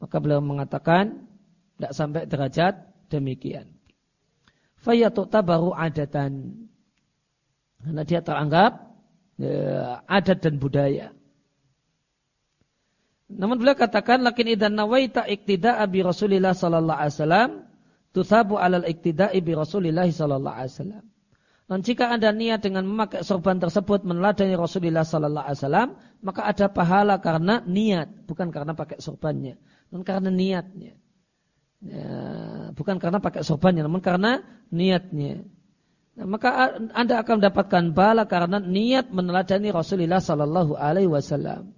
Maka beliau mengatakan, tidak sampai derajat demikian. Fayatu tabaru adatan. Karena dia teranggap ya, adat dan budaya. Namun beliau katakan, lakin idan nawaita iktida'a bi Rasulillah sallallahu alaihi wasallam, tusabu alal iktida'i bi Rasulillah sallallahu alaihi wasallam. Dan jika anda niat dengan memakai sorban tersebut meneladani Rasulullah Sallallahu Alaihi Wasallam, maka ada pahala karena niat, bukan karena pakai sorbannya, dan karena niatnya. Ya, bukan karena pakai sorbannya, namun karena niatnya. Nah, maka anda akan mendapatkan pahala karena niat meneladani Rasulullah Sallallahu Alaihi Wasallam.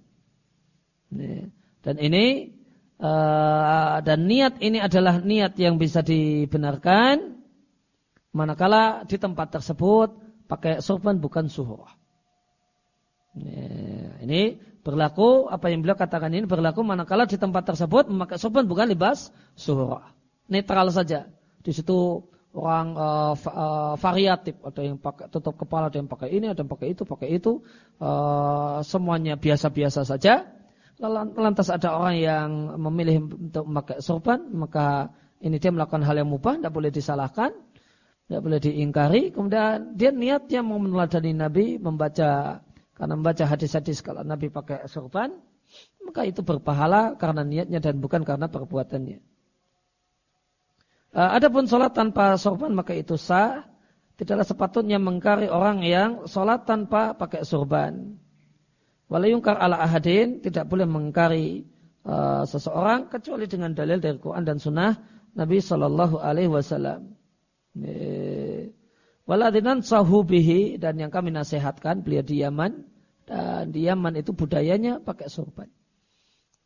Dan ini dan niat ini adalah niat yang bisa dibenarkan Manakala di tempat tersebut pakai sorban bukan suhurah. Ini berlaku apa yang beliau katakan ini berlaku manakala di tempat tersebut memakai sorban bukan libas suhurah. Netral saja. Di situ orang uh, uh, variatif ada yang pakai tutup kepala ada yang pakai ini ada yang pakai itu pakai itu uh, semuanya biasa-biasa saja lantas ada orang yang memilih untuk memakai sorban maka ini dia melakukan hal yang mubah tidak boleh disalahkan tidak boleh diingkari. Kemudian dia niatnya mau meneladani Nabi membaca karena membaca hadis-hadis kalau Nabi pakai sorban, maka itu berpahala karena niatnya dan bukan karena perbuatannya. Uh, adapun sholat tanpa sorban maka itu sah. Tidaklah sepatutnya mengkari orang yang sholat tanpa pakai sorban. Walayungkar ala ahadin tidak boleh mengkari uh, seseorang kecuali dengan dalil dari Quran dan Sunnah Nabi Shallallahu Alaihi Wasallam. Waladinan sahubihi dan yang kami nasihatkan beliau di Yaman dan di Yaman itu budayanya pakai sorban.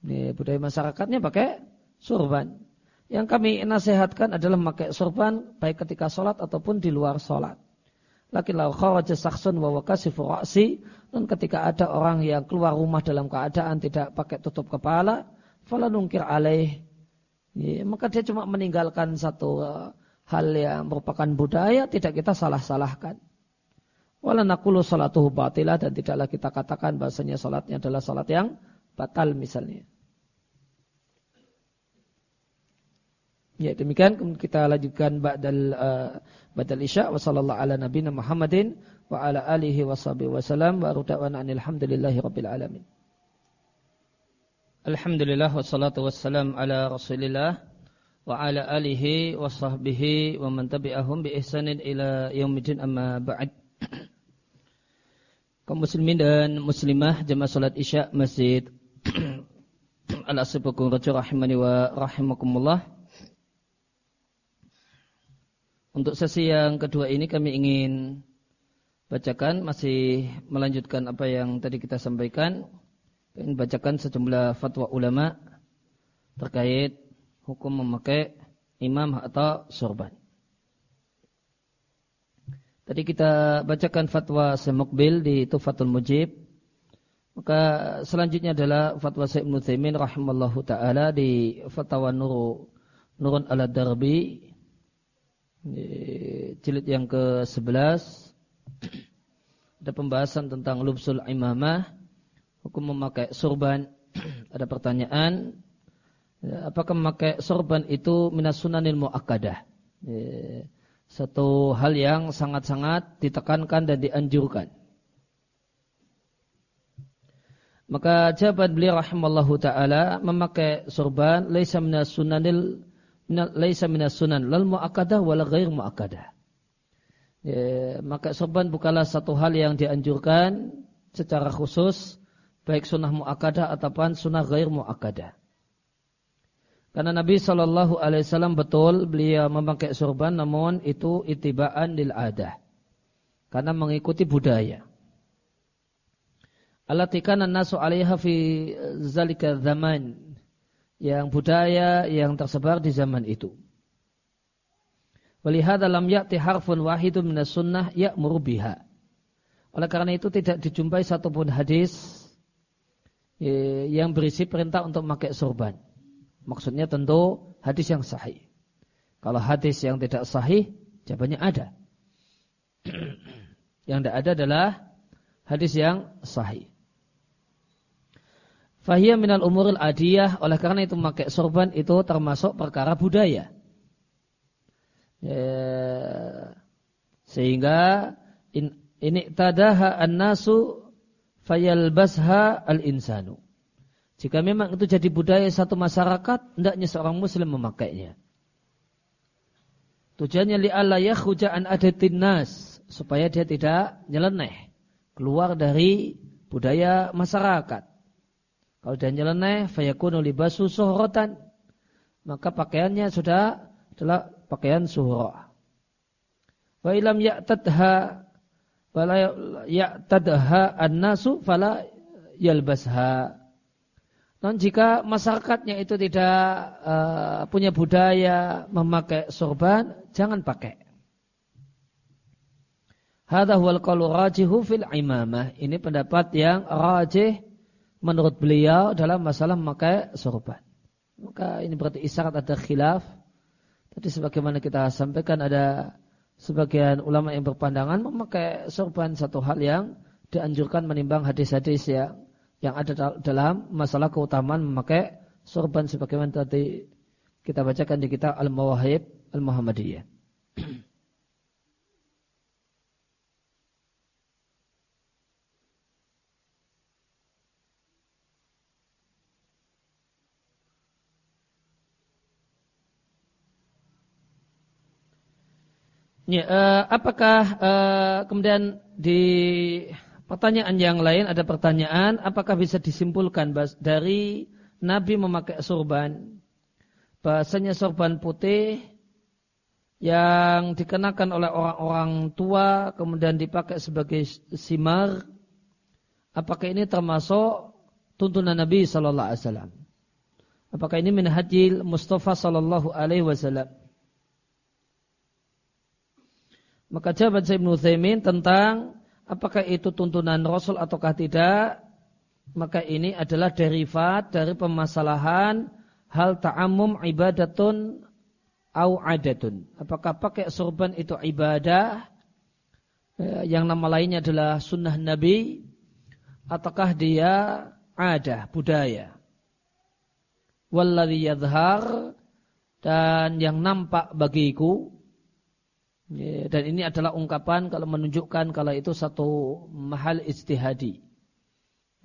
Ini budaya masyarakatnya pakai sorban. Yang kami nasihatkan adalah memakai sorban baik ketika sholat ataupun di luar sholat. Lakin lau kharaja saksun wa wakasifu ra'si dan ketika ada orang yang keluar rumah dalam keadaan tidak pakai tutup kepala, fala nungkir alaih. Ya, maka dia cuma meninggalkan satu hal yang merupakan budaya tidak kita salah-salahkan. Wala naqulu salatuhu batilah dan tidaklah kita katakan bahasanya salatnya adalah salat yang batal misalnya. Ya demikian kita lanjutkan ba'dal uh, ba'dal isya wa sallallahu ala nabiyina Muhammadin wa ala alihi wa sahbihi wa ruda'wana alhamdulillahi rabbil alamin. Alhamdulillah wassalatu wassalam ala rasulillah wa ala alihi wa sahbihi wa man tabi'ahum bi ihsanin ila yaumidin amma ba'd. Kaum muslimin dan muslimah jemaah salat Isya Masjid Al-Asibukung Raja rahimani wa rahimakumullah. Untuk sesi yang kedua ini kami ingin bacakan masih melanjutkan apa yang tadi kita sampaikan. Ingin bacakan sejumlah fatwa ulama terkait hukum memakai imam atau sorban. Tadi kita bacakan fatwa Semukbil di Tufatul Mujib. Maka selanjutnya adalah fatwa Syekh Ibnu Taimin rahimallahu taala di fatwa Nurun ala Darbi Jilid yang ke-11 ada pembahasan tentang lubsul imamah, hukum memakai surban. ada pertanyaan, apakah memakai sorban itu minas sunanil mu'akkadah? Satu hal yang sangat-sangat ditekankan dan dianjurkan. Maka jawaban beliau rahimallahu taala memakai sorban laisa minas sunanil laisa minas sunan lal muakkadah wala ghair muakkadah. Ya, maka sorban bukanlah satu hal yang dianjurkan secara khusus baik sunnah muakkadah ataupun sunnah ghair muakkadah. Karena Nabi Shallallahu Alaihi Wasallam betul beliau memakai sorban, namun itu itibaan lil adah, karena mengikuti budaya. Alatikan nasu alaiha fi zalika zaman yang budaya yang tersebar di zaman itu. Walihada lam ya'ti harfun wahidun minas sunnah ya'muru biha. Oleh karena itu tidak dijumpai satupun hadis eh, yang berisi perintah untuk memakai sorban. Maksudnya tentu hadis yang sahih. Kalau hadis yang tidak sahih, jawabannya ada. yang tidak ada adalah hadis yang sahih. Fahiyah minal umuril adiyah, oleh karena itu memakai sorban itu termasuk perkara budaya. Ya, sehingga in, ini tadaha an-nasu fayalbasha al-insanu. Jika memang itu jadi budaya satu masyarakat, hendaknya seorang muslim memakainya. Tujuannya li'alla yakhruja an adatin nas, supaya dia tidak nyeleneh, keluar dari budaya masyarakat. Kalau dia nyeleneh, fayakunu libasu suhrotan, maka pakaiannya sudah adalah pakaian suhroh. Wa ilam ya'tadha fala ya'tadha an-nasu fala yalbasha. Non jika masyarakatnya itu tidak uh, punya budaya memakai sorban, jangan pakai. Hadha huwal qalu rajihu fil imamah. Ini pendapat yang rajih menurut beliau dalam masalah memakai sorban. Maka ini berarti isyarat ada khilaf. Tadi sebagaimana kita sampaikan ada sebagian ulama yang berpandangan memakai sorban satu hal yang dianjurkan menimbang hadis-hadis yang yang ada dalam masalah keutamaan memakai sorban sebagaimana tadi kita bacakan di kitab Al-Mawahib Al-Muhammadiyah. Ya, uh, apakah uh, kemudian di Pertanyaan yang lain ada pertanyaan apakah bisa disimpulkan dari Nabi memakai sorban? Bahasanya sorban putih yang dikenakan oleh orang-orang tua kemudian dipakai sebagai simar. Apakah ini termasuk tuntunan Nabi wasallam? Apakah ini min hajil Mustafa wasallam? Maka jawaban Ibnu Utsaimin tentang apakah itu tuntunan Rasul ataukah tidak, maka ini adalah derivat dari permasalahan hal ta'amum ibadatun au adatun. Apakah pakai sorban itu ibadah eh, yang nama lainnya adalah sunnah Nabi ataukah dia ada budaya. Walladhi yadhar dan yang nampak bagiku Dan ini adalah ungkapan kalau menunjukkan kalau itu satu mahal istihadi.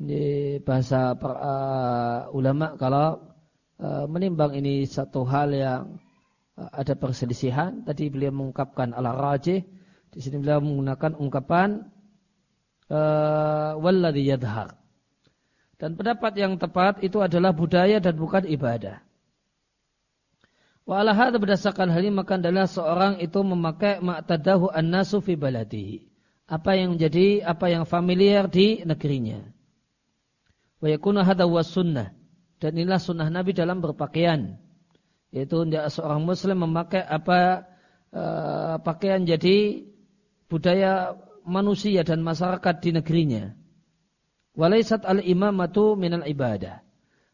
Ini bahasa per, uh, ulama kalau uh, menimbang ini satu hal yang uh, ada perselisihan. Tadi beliau mengungkapkan ala rajih. Di sini beliau menggunakan ungkapan uh, walladhi. Dan pendapat yang tepat itu adalah budaya dan bukan ibadah. Wa ala hadha berdasarkan hal ini maka adalah seorang itu memakai ma'tadahu an-nasu fi baladihi. Apa yang menjadi apa yang familiar di negerinya. Wa yakuna hadha wa sunnah. Dan inilah sunnah Nabi dalam berpakaian. Yaitu seorang muslim memakai apa uh, pakaian jadi budaya manusia dan masyarakat di negerinya. Walaisat al-imamatu minal ibadah.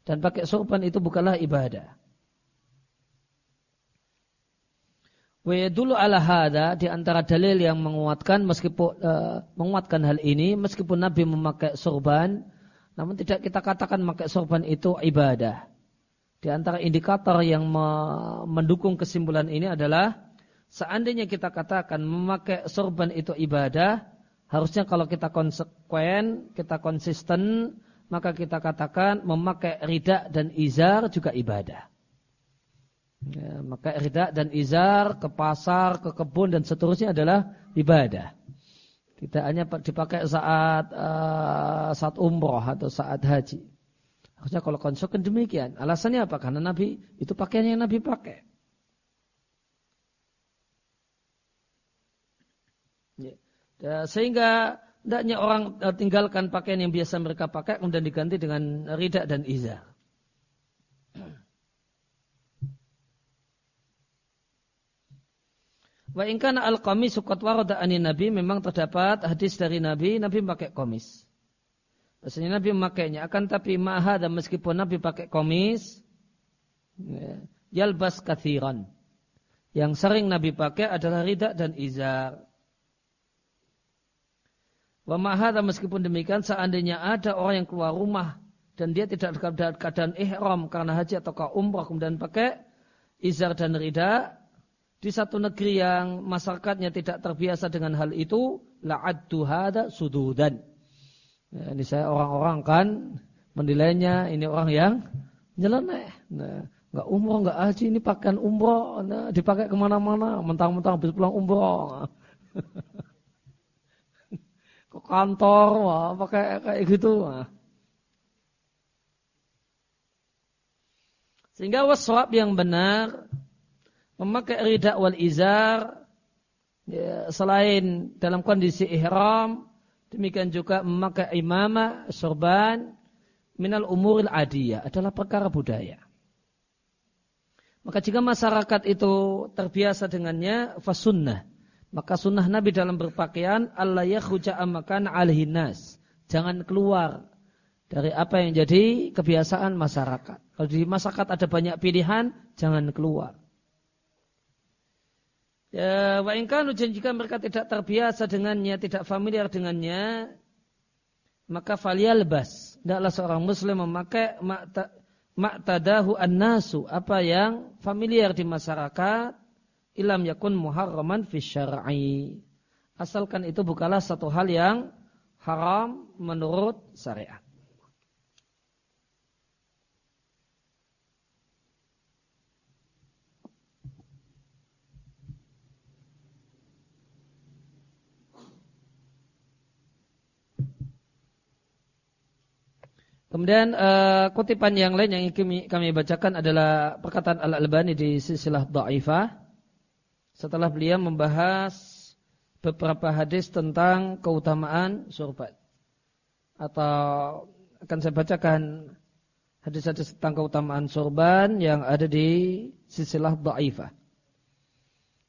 Dan pakai sorban itu bukanlah ibadah. Dulu ala hada di antara dalil yang menguatkan meskipun uh, menguatkan hal ini meskipun Nabi memakai sorban namun tidak kita katakan memakai sorban itu ibadah. Di antara indikator yang me mendukung kesimpulan ini adalah seandainya kita katakan memakai sorban itu ibadah, harusnya kalau kita konsekuen, kita konsisten, maka kita katakan memakai rida dan izar juga ibadah. Ya, maka rida dan izar ke pasar, ke kebun dan seterusnya adalah ibadah. Tidak hanya dipakai saat uh, saat umroh atau saat haji. Harusnya kalau konsekuen demikian. Alasannya apa? Karena Nabi itu pakaian yang Nabi pakai. Ya. Sehingga tidaknya orang eh, tinggalkan pakaian yang biasa mereka pakai kemudian diganti dengan rida dan izar. Wa in kana al-qamis qad warada anin nabi memang terdapat hadis dari nabi nabi pakai komis. Maksudnya nabi memakainya akan tapi maha dan meskipun nabi pakai komis ya, yalbas kathiran. Yang sering nabi pakai adalah rida dan izar. Wa dan meskipun demikian seandainya ada orang yang keluar rumah dan dia tidak dalam keadaan ihram karena haji atau umrah kemudian pakai izar dan rida di satu negeri yang masyarakatnya tidak terbiasa dengan hal itu, la'addu hada sududan. Ya, ini saya orang-orang kan menilainya ini orang yang nyeleneh. Nah, nggak umroh, nggak haji, ini pakaian umroh, nah, dipakai ke mana-mana, mentang-mentang habis pulang umroh. Ke kantor, wah, pakai kayak gitu. Wah. Sehingga waswab yang benar memakai rida wal izar ya, selain dalam kondisi ihram demikian juga memakai imamah sorban minal umuril adiyah adalah perkara budaya. Maka jika masyarakat itu terbiasa dengannya fasunnah. Maka sunnah Nabi dalam berpakaian Allah yakhruja amakan alhinas jangan keluar dari apa yang jadi kebiasaan masyarakat. Kalau di masyarakat ada banyak pilihan jangan keluar Ya, wa ingkanu jika mereka tidak terbiasa dengannya, tidak familiar dengannya, maka faliyal bas. Tidaklah seorang muslim memakai maktadahu an-nasu, apa yang familiar di masyarakat, ilam yakun muharraman fi syar'i. Asalkan itu bukanlah satu hal yang haram menurut syariat. Kemudian uh, kutipan yang lain yang kami, bacakan adalah perkataan Al-Albani di silsilah Da'ifah. Setelah beliau membahas beberapa hadis tentang keutamaan surbat. Atau akan saya bacakan hadis-hadis tentang keutamaan surban yang ada di silsilah Da'ifah.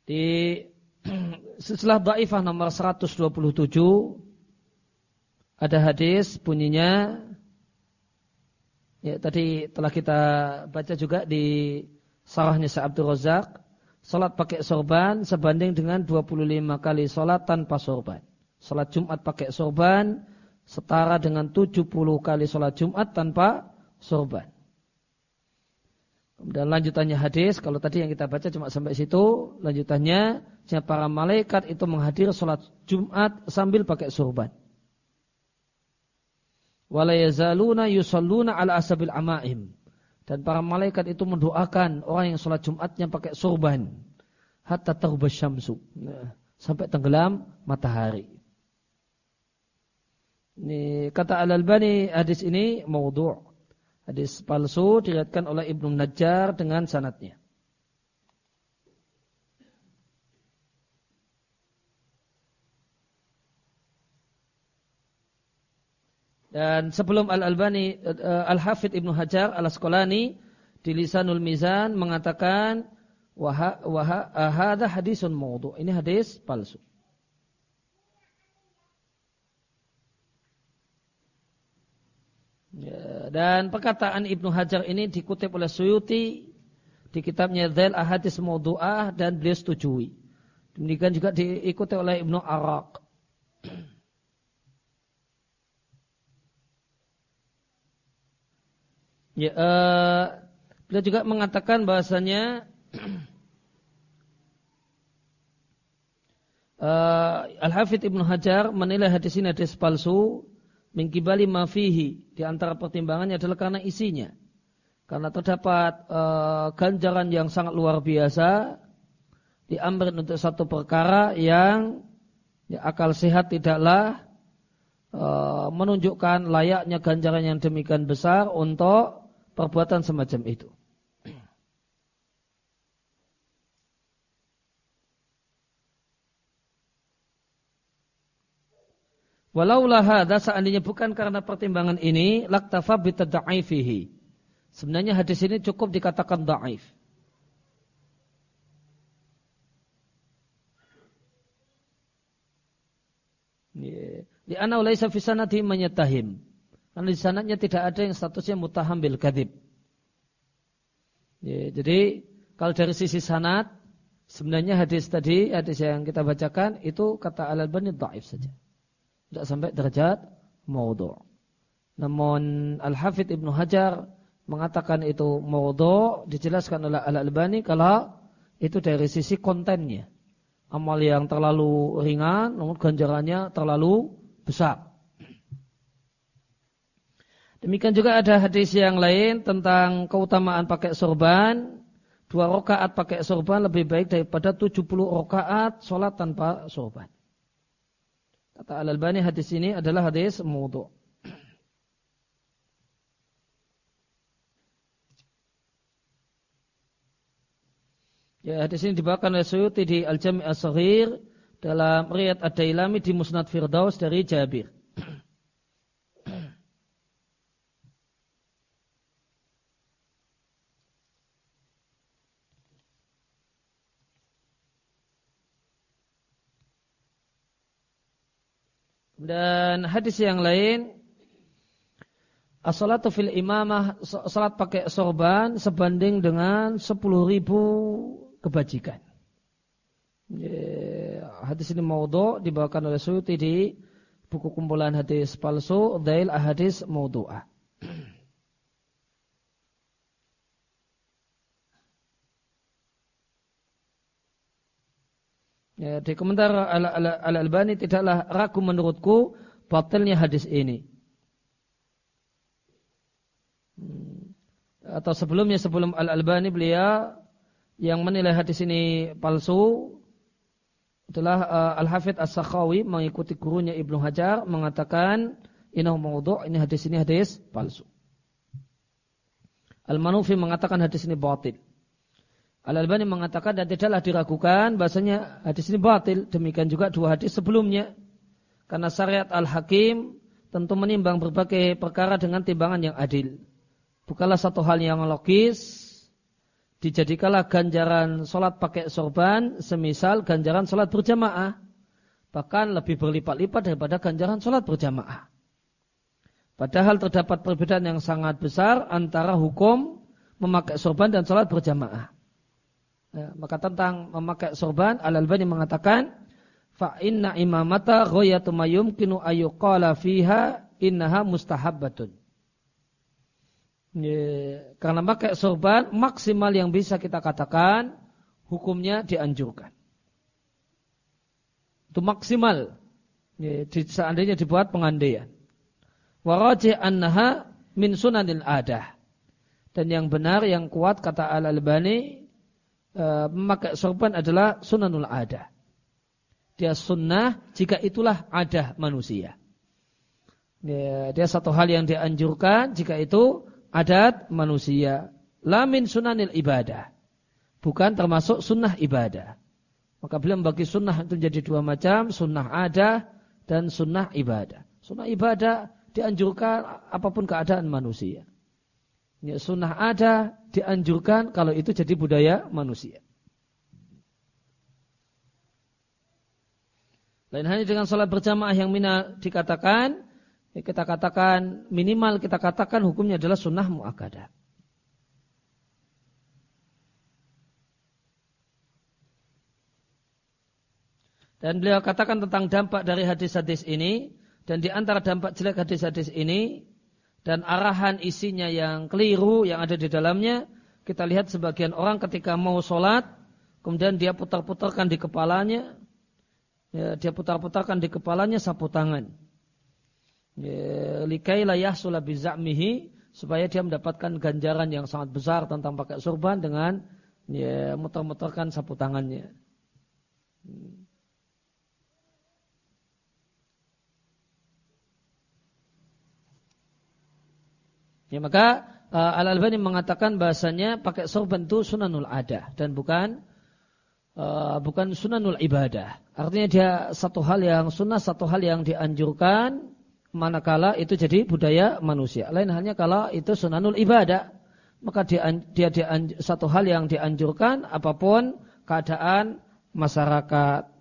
Di silsilah Da'ifah nomor 127 ada hadis bunyinya Ya, tadi telah kita baca juga di sarahnya Sa'ab Abdul Razak. Salat pakai sorban sebanding dengan 25 kali salat tanpa sorban. Salat Jumat pakai sorban setara dengan 70 kali salat Jumat tanpa sorban. Dan lanjutannya hadis, kalau tadi yang kita baca cuma sampai situ, lanjutannya para malaikat itu menghadiri salat Jumat sambil pakai sorban wala yazaluna yusalluna ala asabil amaim. Dan para malaikat itu mendoakan orang yang sholat Jumatnya pakai sorban. Hatta taghba syamsu. Nah, sampai tenggelam matahari. Ini kata Al-Albani hadis ini maudhu'. Hadis palsu diriatkan oleh Ibnu Najjar dengan sanatnya. Dan sebelum Al-Albani, uh, Al-Hafidh Ibnu Hajar Al-Asqalani di Lisanul Mizan mengatakan wah hadha hadisun maudhu. Ini hadis palsu. Ya, dan perkataan Ibnu Hajar ini dikutip oleh Suyuti di kitabnya Zail Ahadis Maudu'ah dan beliau setujui. Demikian juga diikuti oleh Ibnu Arak. Ya, uh, beliau juga mengatakan bahasanya uh, Al-Hafidh Ibnu Hajar menilai hadis ini hadis palsu mengkibali mafihi di antara pertimbangannya adalah karena isinya. Karena terdapat uh, ganjaran yang sangat luar biasa diambil untuk satu perkara yang ya, akal sehat tidaklah menunjukkan layaknya ganjaran yang demikian besar untuk perbuatan semacam itu. Walaulah hadza seandainya bukan karena pertimbangan ini laktafa bitadaifihi Sebenarnya hadis ini cukup dikatakan da'if. Di ana ulaisa fi sanadi menyetahim. Karena di sanadnya tidak ada yang statusnya mutaham bil kadib. Ya, jadi kalau dari sisi sanad sebenarnya hadis tadi hadis yang kita bacakan itu kata Al Albani dhaif saja. Tidak sampai derajat maudhu'. Namun Al Hafidh Ibnu Hajar mengatakan itu maudhu dijelaskan oleh Al-Albani kalau itu dari sisi kontennya. Amal yang terlalu ringan namun ganjarannya terlalu besar. Demikian juga ada hadis yang lain tentang keutamaan pakai sorban. Dua rakaat pakai sorban lebih baik daripada 70 rakaat sholat tanpa sorban. Kata Al-Albani hadis ini adalah hadis maudhu. Ya, hadis ini dibawakan oleh Suyuti di Al-Jami' As-Saghir dalam riat Ad-Dailami di Musnad Firdaus dari Jabir. Dan hadis yang lain As-salatu fil imamah Salat pakai sorban Sebanding dengan 10 ribu kebajikan. Hadis ini maudhu dibawakan oleh Suyuti di buku kumpulan hadis palsu Dail Ahadis Maudhu'ah. Ya, di komentar Al-Albani tidaklah ragu menurutku batalnya hadis ini. Hmm. Atau sebelumnya sebelum Al-Albani beliau yang menilai hadis ini palsu adalah uh, Al-Hafidh As-Sakhawi mengikuti gurunya Ibnu Hajar mengatakan ini maudhu' ini hadis ini hadis palsu. Al-Manufi mengatakan hadis ini batil. Al-Albani mengatakan dan tidaklah diragukan bahasanya hadis ini batil. Demikian juga dua hadis sebelumnya. Karena syariat Al-Hakim tentu menimbang berbagai perkara dengan timbangan yang adil. Bukanlah satu hal yang logis dijadikanlah ganjaran sholat pakai sorban semisal ganjaran sholat berjamaah. Bahkan lebih berlipat-lipat daripada ganjaran sholat berjamaah. Padahal terdapat perbedaan yang sangat besar antara hukum memakai sorban dan sholat berjamaah. Ya, maka tentang memakai sorban, Al-Albani mengatakan, fa inna imamata ghayatu mayumkinu ayyuqala fiha innaha mustahabbatun. Ya, karena pakai sorban maksimal yang bisa kita katakan hukumnya dianjurkan. Itu maksimal. Ya, seandainya dibuat pengandaian. Warajih annaha min sunanil adah. Dan yang benar, yang kuat kata Al-Albani, memakai sorban adalah sunanul adah. Dia sunnah jika itulah adah manusia. Ya, dia satu hal yang dianjurkan jika itu adat manusia. Lamin sunanil ibadah. Bukan termasuk sunnah ibadah. Maka beliau membagi sunnah itu menjadi dua macam. Sunnah ada dan sunnah ibadah. Sunnah ibadah dianjurkan apa pun keadaan manusia. Ya, sunnah ada, dianjurkan kalau itu jadi budaya manusia. Lain hanya dengan sholat berjamaah yang mina dikatakan, ya kita katakan minimal kita katakan hukumnya adalah sunnah muakada. Dan beliau katakan tentang dampak dari hadis-hadis ini, dan di antara dampak jelek hadis-hadis ini, dan arahan isinya yang keliru yang ada di dalamnya kita lihat sebagian orang ketika mau sholat kemudian dia putar-putarkan di kepalanya ya, dia putar-putarkan di kepalanya sapu tangan ya, likai supaya dia mendapatkan ganjaran yang sangat besar tentang pakai surban dengan ya, muter-muterkan sapu tangannya. Ya maka uh, Al Albani mengatakan bahasanya pakai sorban itu sunanul ada dan bukan uh, bukan sunanul ibadah. Artinya dia satu hal yang sunnah, satu hal yang dianjurkan manakala itu jadi budaya manusia. Lain halnya kalau itu sunanul ibadah, maka dia, dia, dia satu hal yang dianjurkan apa pun keadaan masyarakat.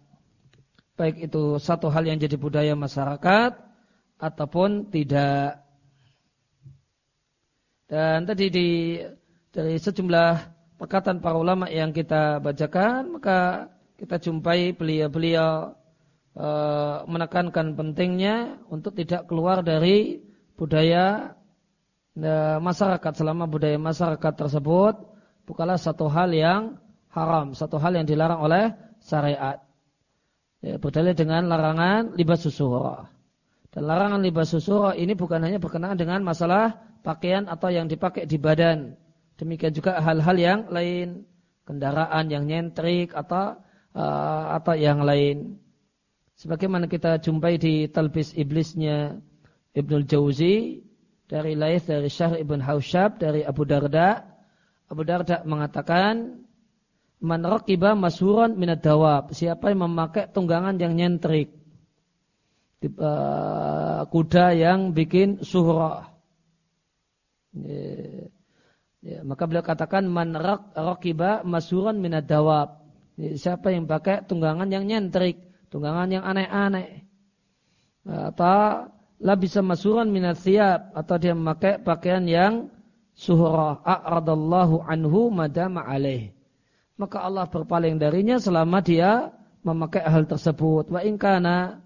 Baik itu satu hal yang jadi budaya masyarakat ataupun tidak. Dan tadi di dari sejumlah perkataan para ulama yang kita bacakan, maka kita jumpai beliau-beliau e, menekankan pentingnya untuk tidak keluar dari budaya e, masyarakat selama budaya masyarakat tersebut bukanlah satu hal yang haram, satu hal yang dilarang oleh syariat. Ya, berdalil dengan larangan libas susuhara. Dan larangan libas susuhara ini bukan hanya berkenaan dengan masalah pakaian atau yang dipakai di badan. Demikian juga hal-hal yang lain, kendaraan yang nyentrik atau uh, atau yang lain. Sebagaimana kita jumpai di talbis iblisnya Ibnul Jauzi dari Laith dari Syahr ibn Haushab dari Abu Darda. Abu Darda mengatakan Man raqiba masuron minad dawab. Siapa yang memakai tunggangan yang nyentrik. Uh, kuda yang bikin suhrah. Ya, ya, maka beliau katakan man rakiba masuran minad dawab. Ya, siapa yang pakai tunggangan yang nyentrik, tunggangan yang aneh-aneh. Atau lah bisa masuran minat siap atau dia memakai pakaian yang suhra a'radallahu anhu madama alaih. Maka Allah berpaling darinya selama dia memakai hal tersebut. Wa inkana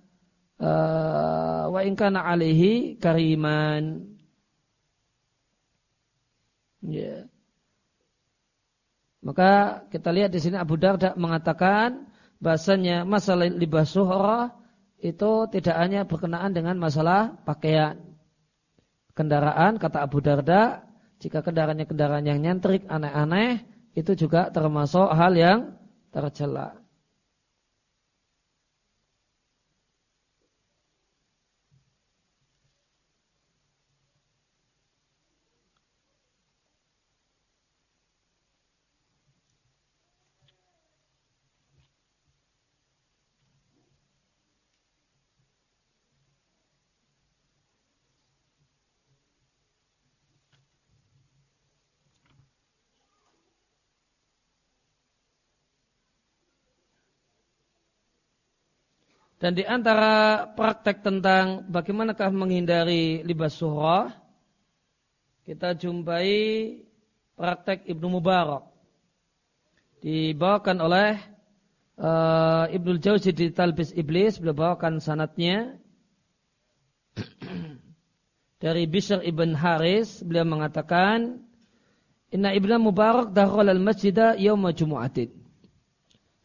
uh, wa inkana alaihi kariman. Ya. Maka kita lihat di sini Abu Darda mengatakan bahasanya masalah libas suhra itu tidak hanya berkenaan dengan masalah pakaian. Kendaraan kata Abu Darda, jika kendaraannya kendaraan yang nyentrik aneh-aneh itu juga termasuk hal yang tercela. Dan di antara praktek tentang bagaimanakah menghindari libas surah, kita jumpai praktek Ibnu Mubarak. Dibawakan oleh uh, Ibnu Jauzi di Talbis Iblis, beliau bawakan sanatnya dari Bishr ibn Haris, beliau mengatakan, Inna Ibnu Mubarak dakhal al-masjidah yawma jumu'atin.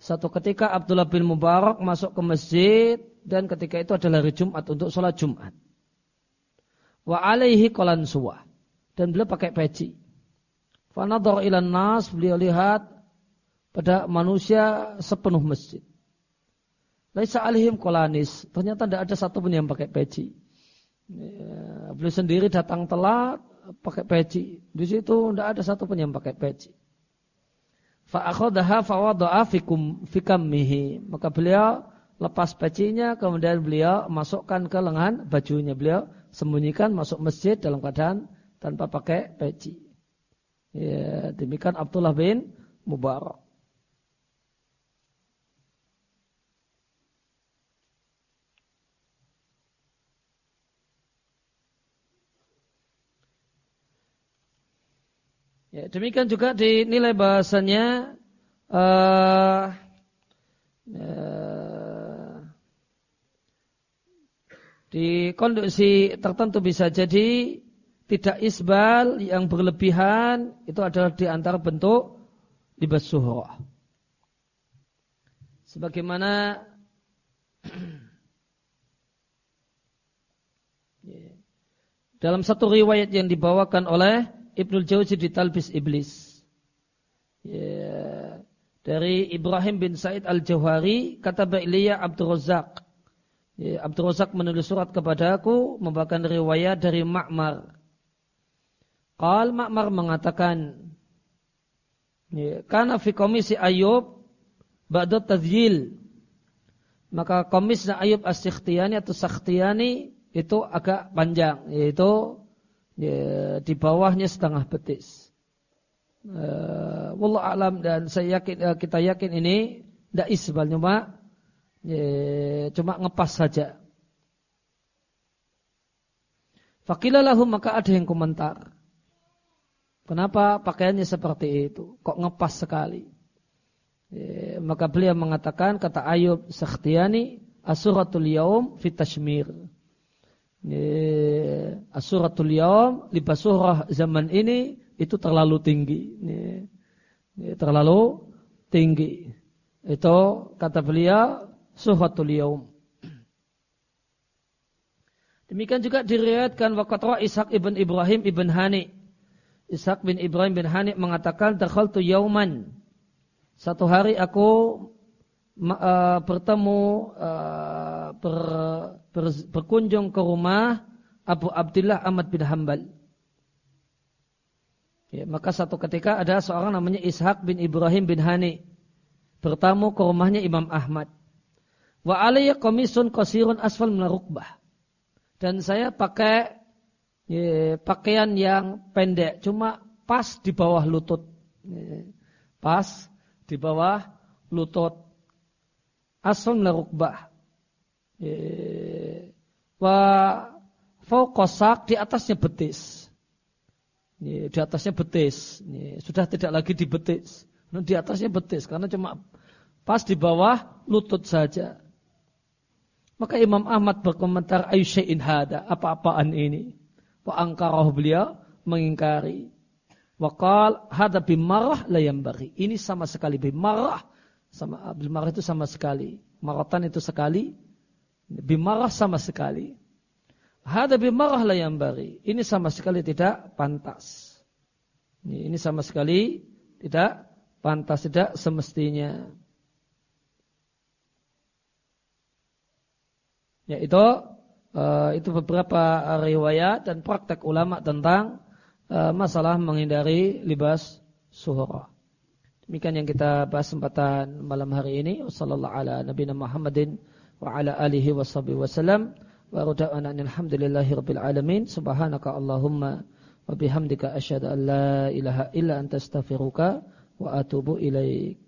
Satu ketika Abdullah bin Mubarak masuk ke masjid dan ketika itu adalah hari Jumat untuk sholat Jumat. Wa alaihi kolan suwa. Dan beliau pakai peci. Fanador ilan nas, beliau lihat pada manusia sepenuh masjid. Laisa alihim kolanis. Ternyata tidak ada satu pun yang pakai peci. Ya, beliau sendiri datang telat pakai peci. Di situ tidak ada satu pun yang pakai peci. Fa'akhodaha fa'wadu'a fikum fikammihi. Maka beliau lepas pecinya, kemudian beliau masukkan ke lengan bajunya. Beliau sembunyikan masuk masjid dalam keadaan tanpa pakai peci. Ya, demikian Abdullah bin Mubarak. Ya, demikian juga dinilai bahasanya uh, uh, Di kondisi tertentu bisa jadi tidak isbal yang berlebihan itu adalah di antara bentuk libas suhrah. Sebagaimana dalam satu riwayat yang dibawakan oleh Ibnul Jauzi di Talbis Iblis. Ya, dari Ibrahim bin Said Al-Jawhari kata Ba'iliyah Abdul Razak. Ya, Abdul Razak menulis surat kepada aku membawakan riwayat dari Ma'mar. Qal Ma'mar mengatakan ya, karena fi komisi Ayub ba'da tadjil maka komisnya Ayub as-Sikhtiyani atau Sakhtiyani itu agak panjang yaitu ya, di bawahnya setengah betis. Uh, Wallah alam dan saya yakin uh, kita yakin ini tidak isbal cuma ya, cuma ngepas saja. Fakilalahu maka ada yang komentar. Kenapa pakaiannya seperti itu? Kok ngepas sekali? Ya, maka beliau mengatakan kata Ayub Sakhtiyani asuratul yaum fitashmir. Asuratul yaum libasurah zaman ini itu terlalu tinggi. Terlalu tinggi. Itu kata beliau suratul yaum. Demikian juga diriwayatkan waqat Ishaq ibn Ibrahim ibn Hani. Ishaq bin Ibrahim bin Hani mengatakan dakhaltu yauman. Satu hari aku uh, bertemu uh, ber, ber, berkunjung ke rumah Abu Abdullah Ahmad bin Hambal. Ya, maka satu ketika ada seorang namanya Ishaq bin Ibrahim bin Hani bertamu ke rumahnya Imam Ahmad. Wa alayya komisun qasirun asfal minarukbah. Dan saya pakai ya, pakaian yang pendek, cuma pas di bawah lutut. Ya, pas di bawah lutut asal rukbah. Wa fauqasak di atasnya betis. Di atasnya betis. Sudah tidak lagi di betis. Di atasnya betis karena cuma pas di bawah lutut saja. Maka Imam Ahmad berkomentar ayyusyain hada, apa-apaan ini? Wa angkarah beliau mengingkari. Waqal hada bimarah layam bari. Ini sama sekali bimarah sama bimarah itu sama sekali. Maratan itu sekali. Bimarah sama sekali. Hada bimarah lah yang bari. Ini sama sekali tidak pantas. Ini sama sekali tidak pantas, tidak semestinya. Ya itu uh, itu beberapa riwayat dan praktek ulama tentang uh, masalah menghindari libas suhurah. Demikian yang kita bahas kesempatan malam hari ini. Ala nabiyina Muhammadin wa ala alihi wa sahbihi wasallam. Wa ruda'ana alhamdulillahi rabbil alamin. Subhanaka Allahumma wa bihamdika asyhadu an la ilaha illa anta astaghfiruka wa atubu ilaik.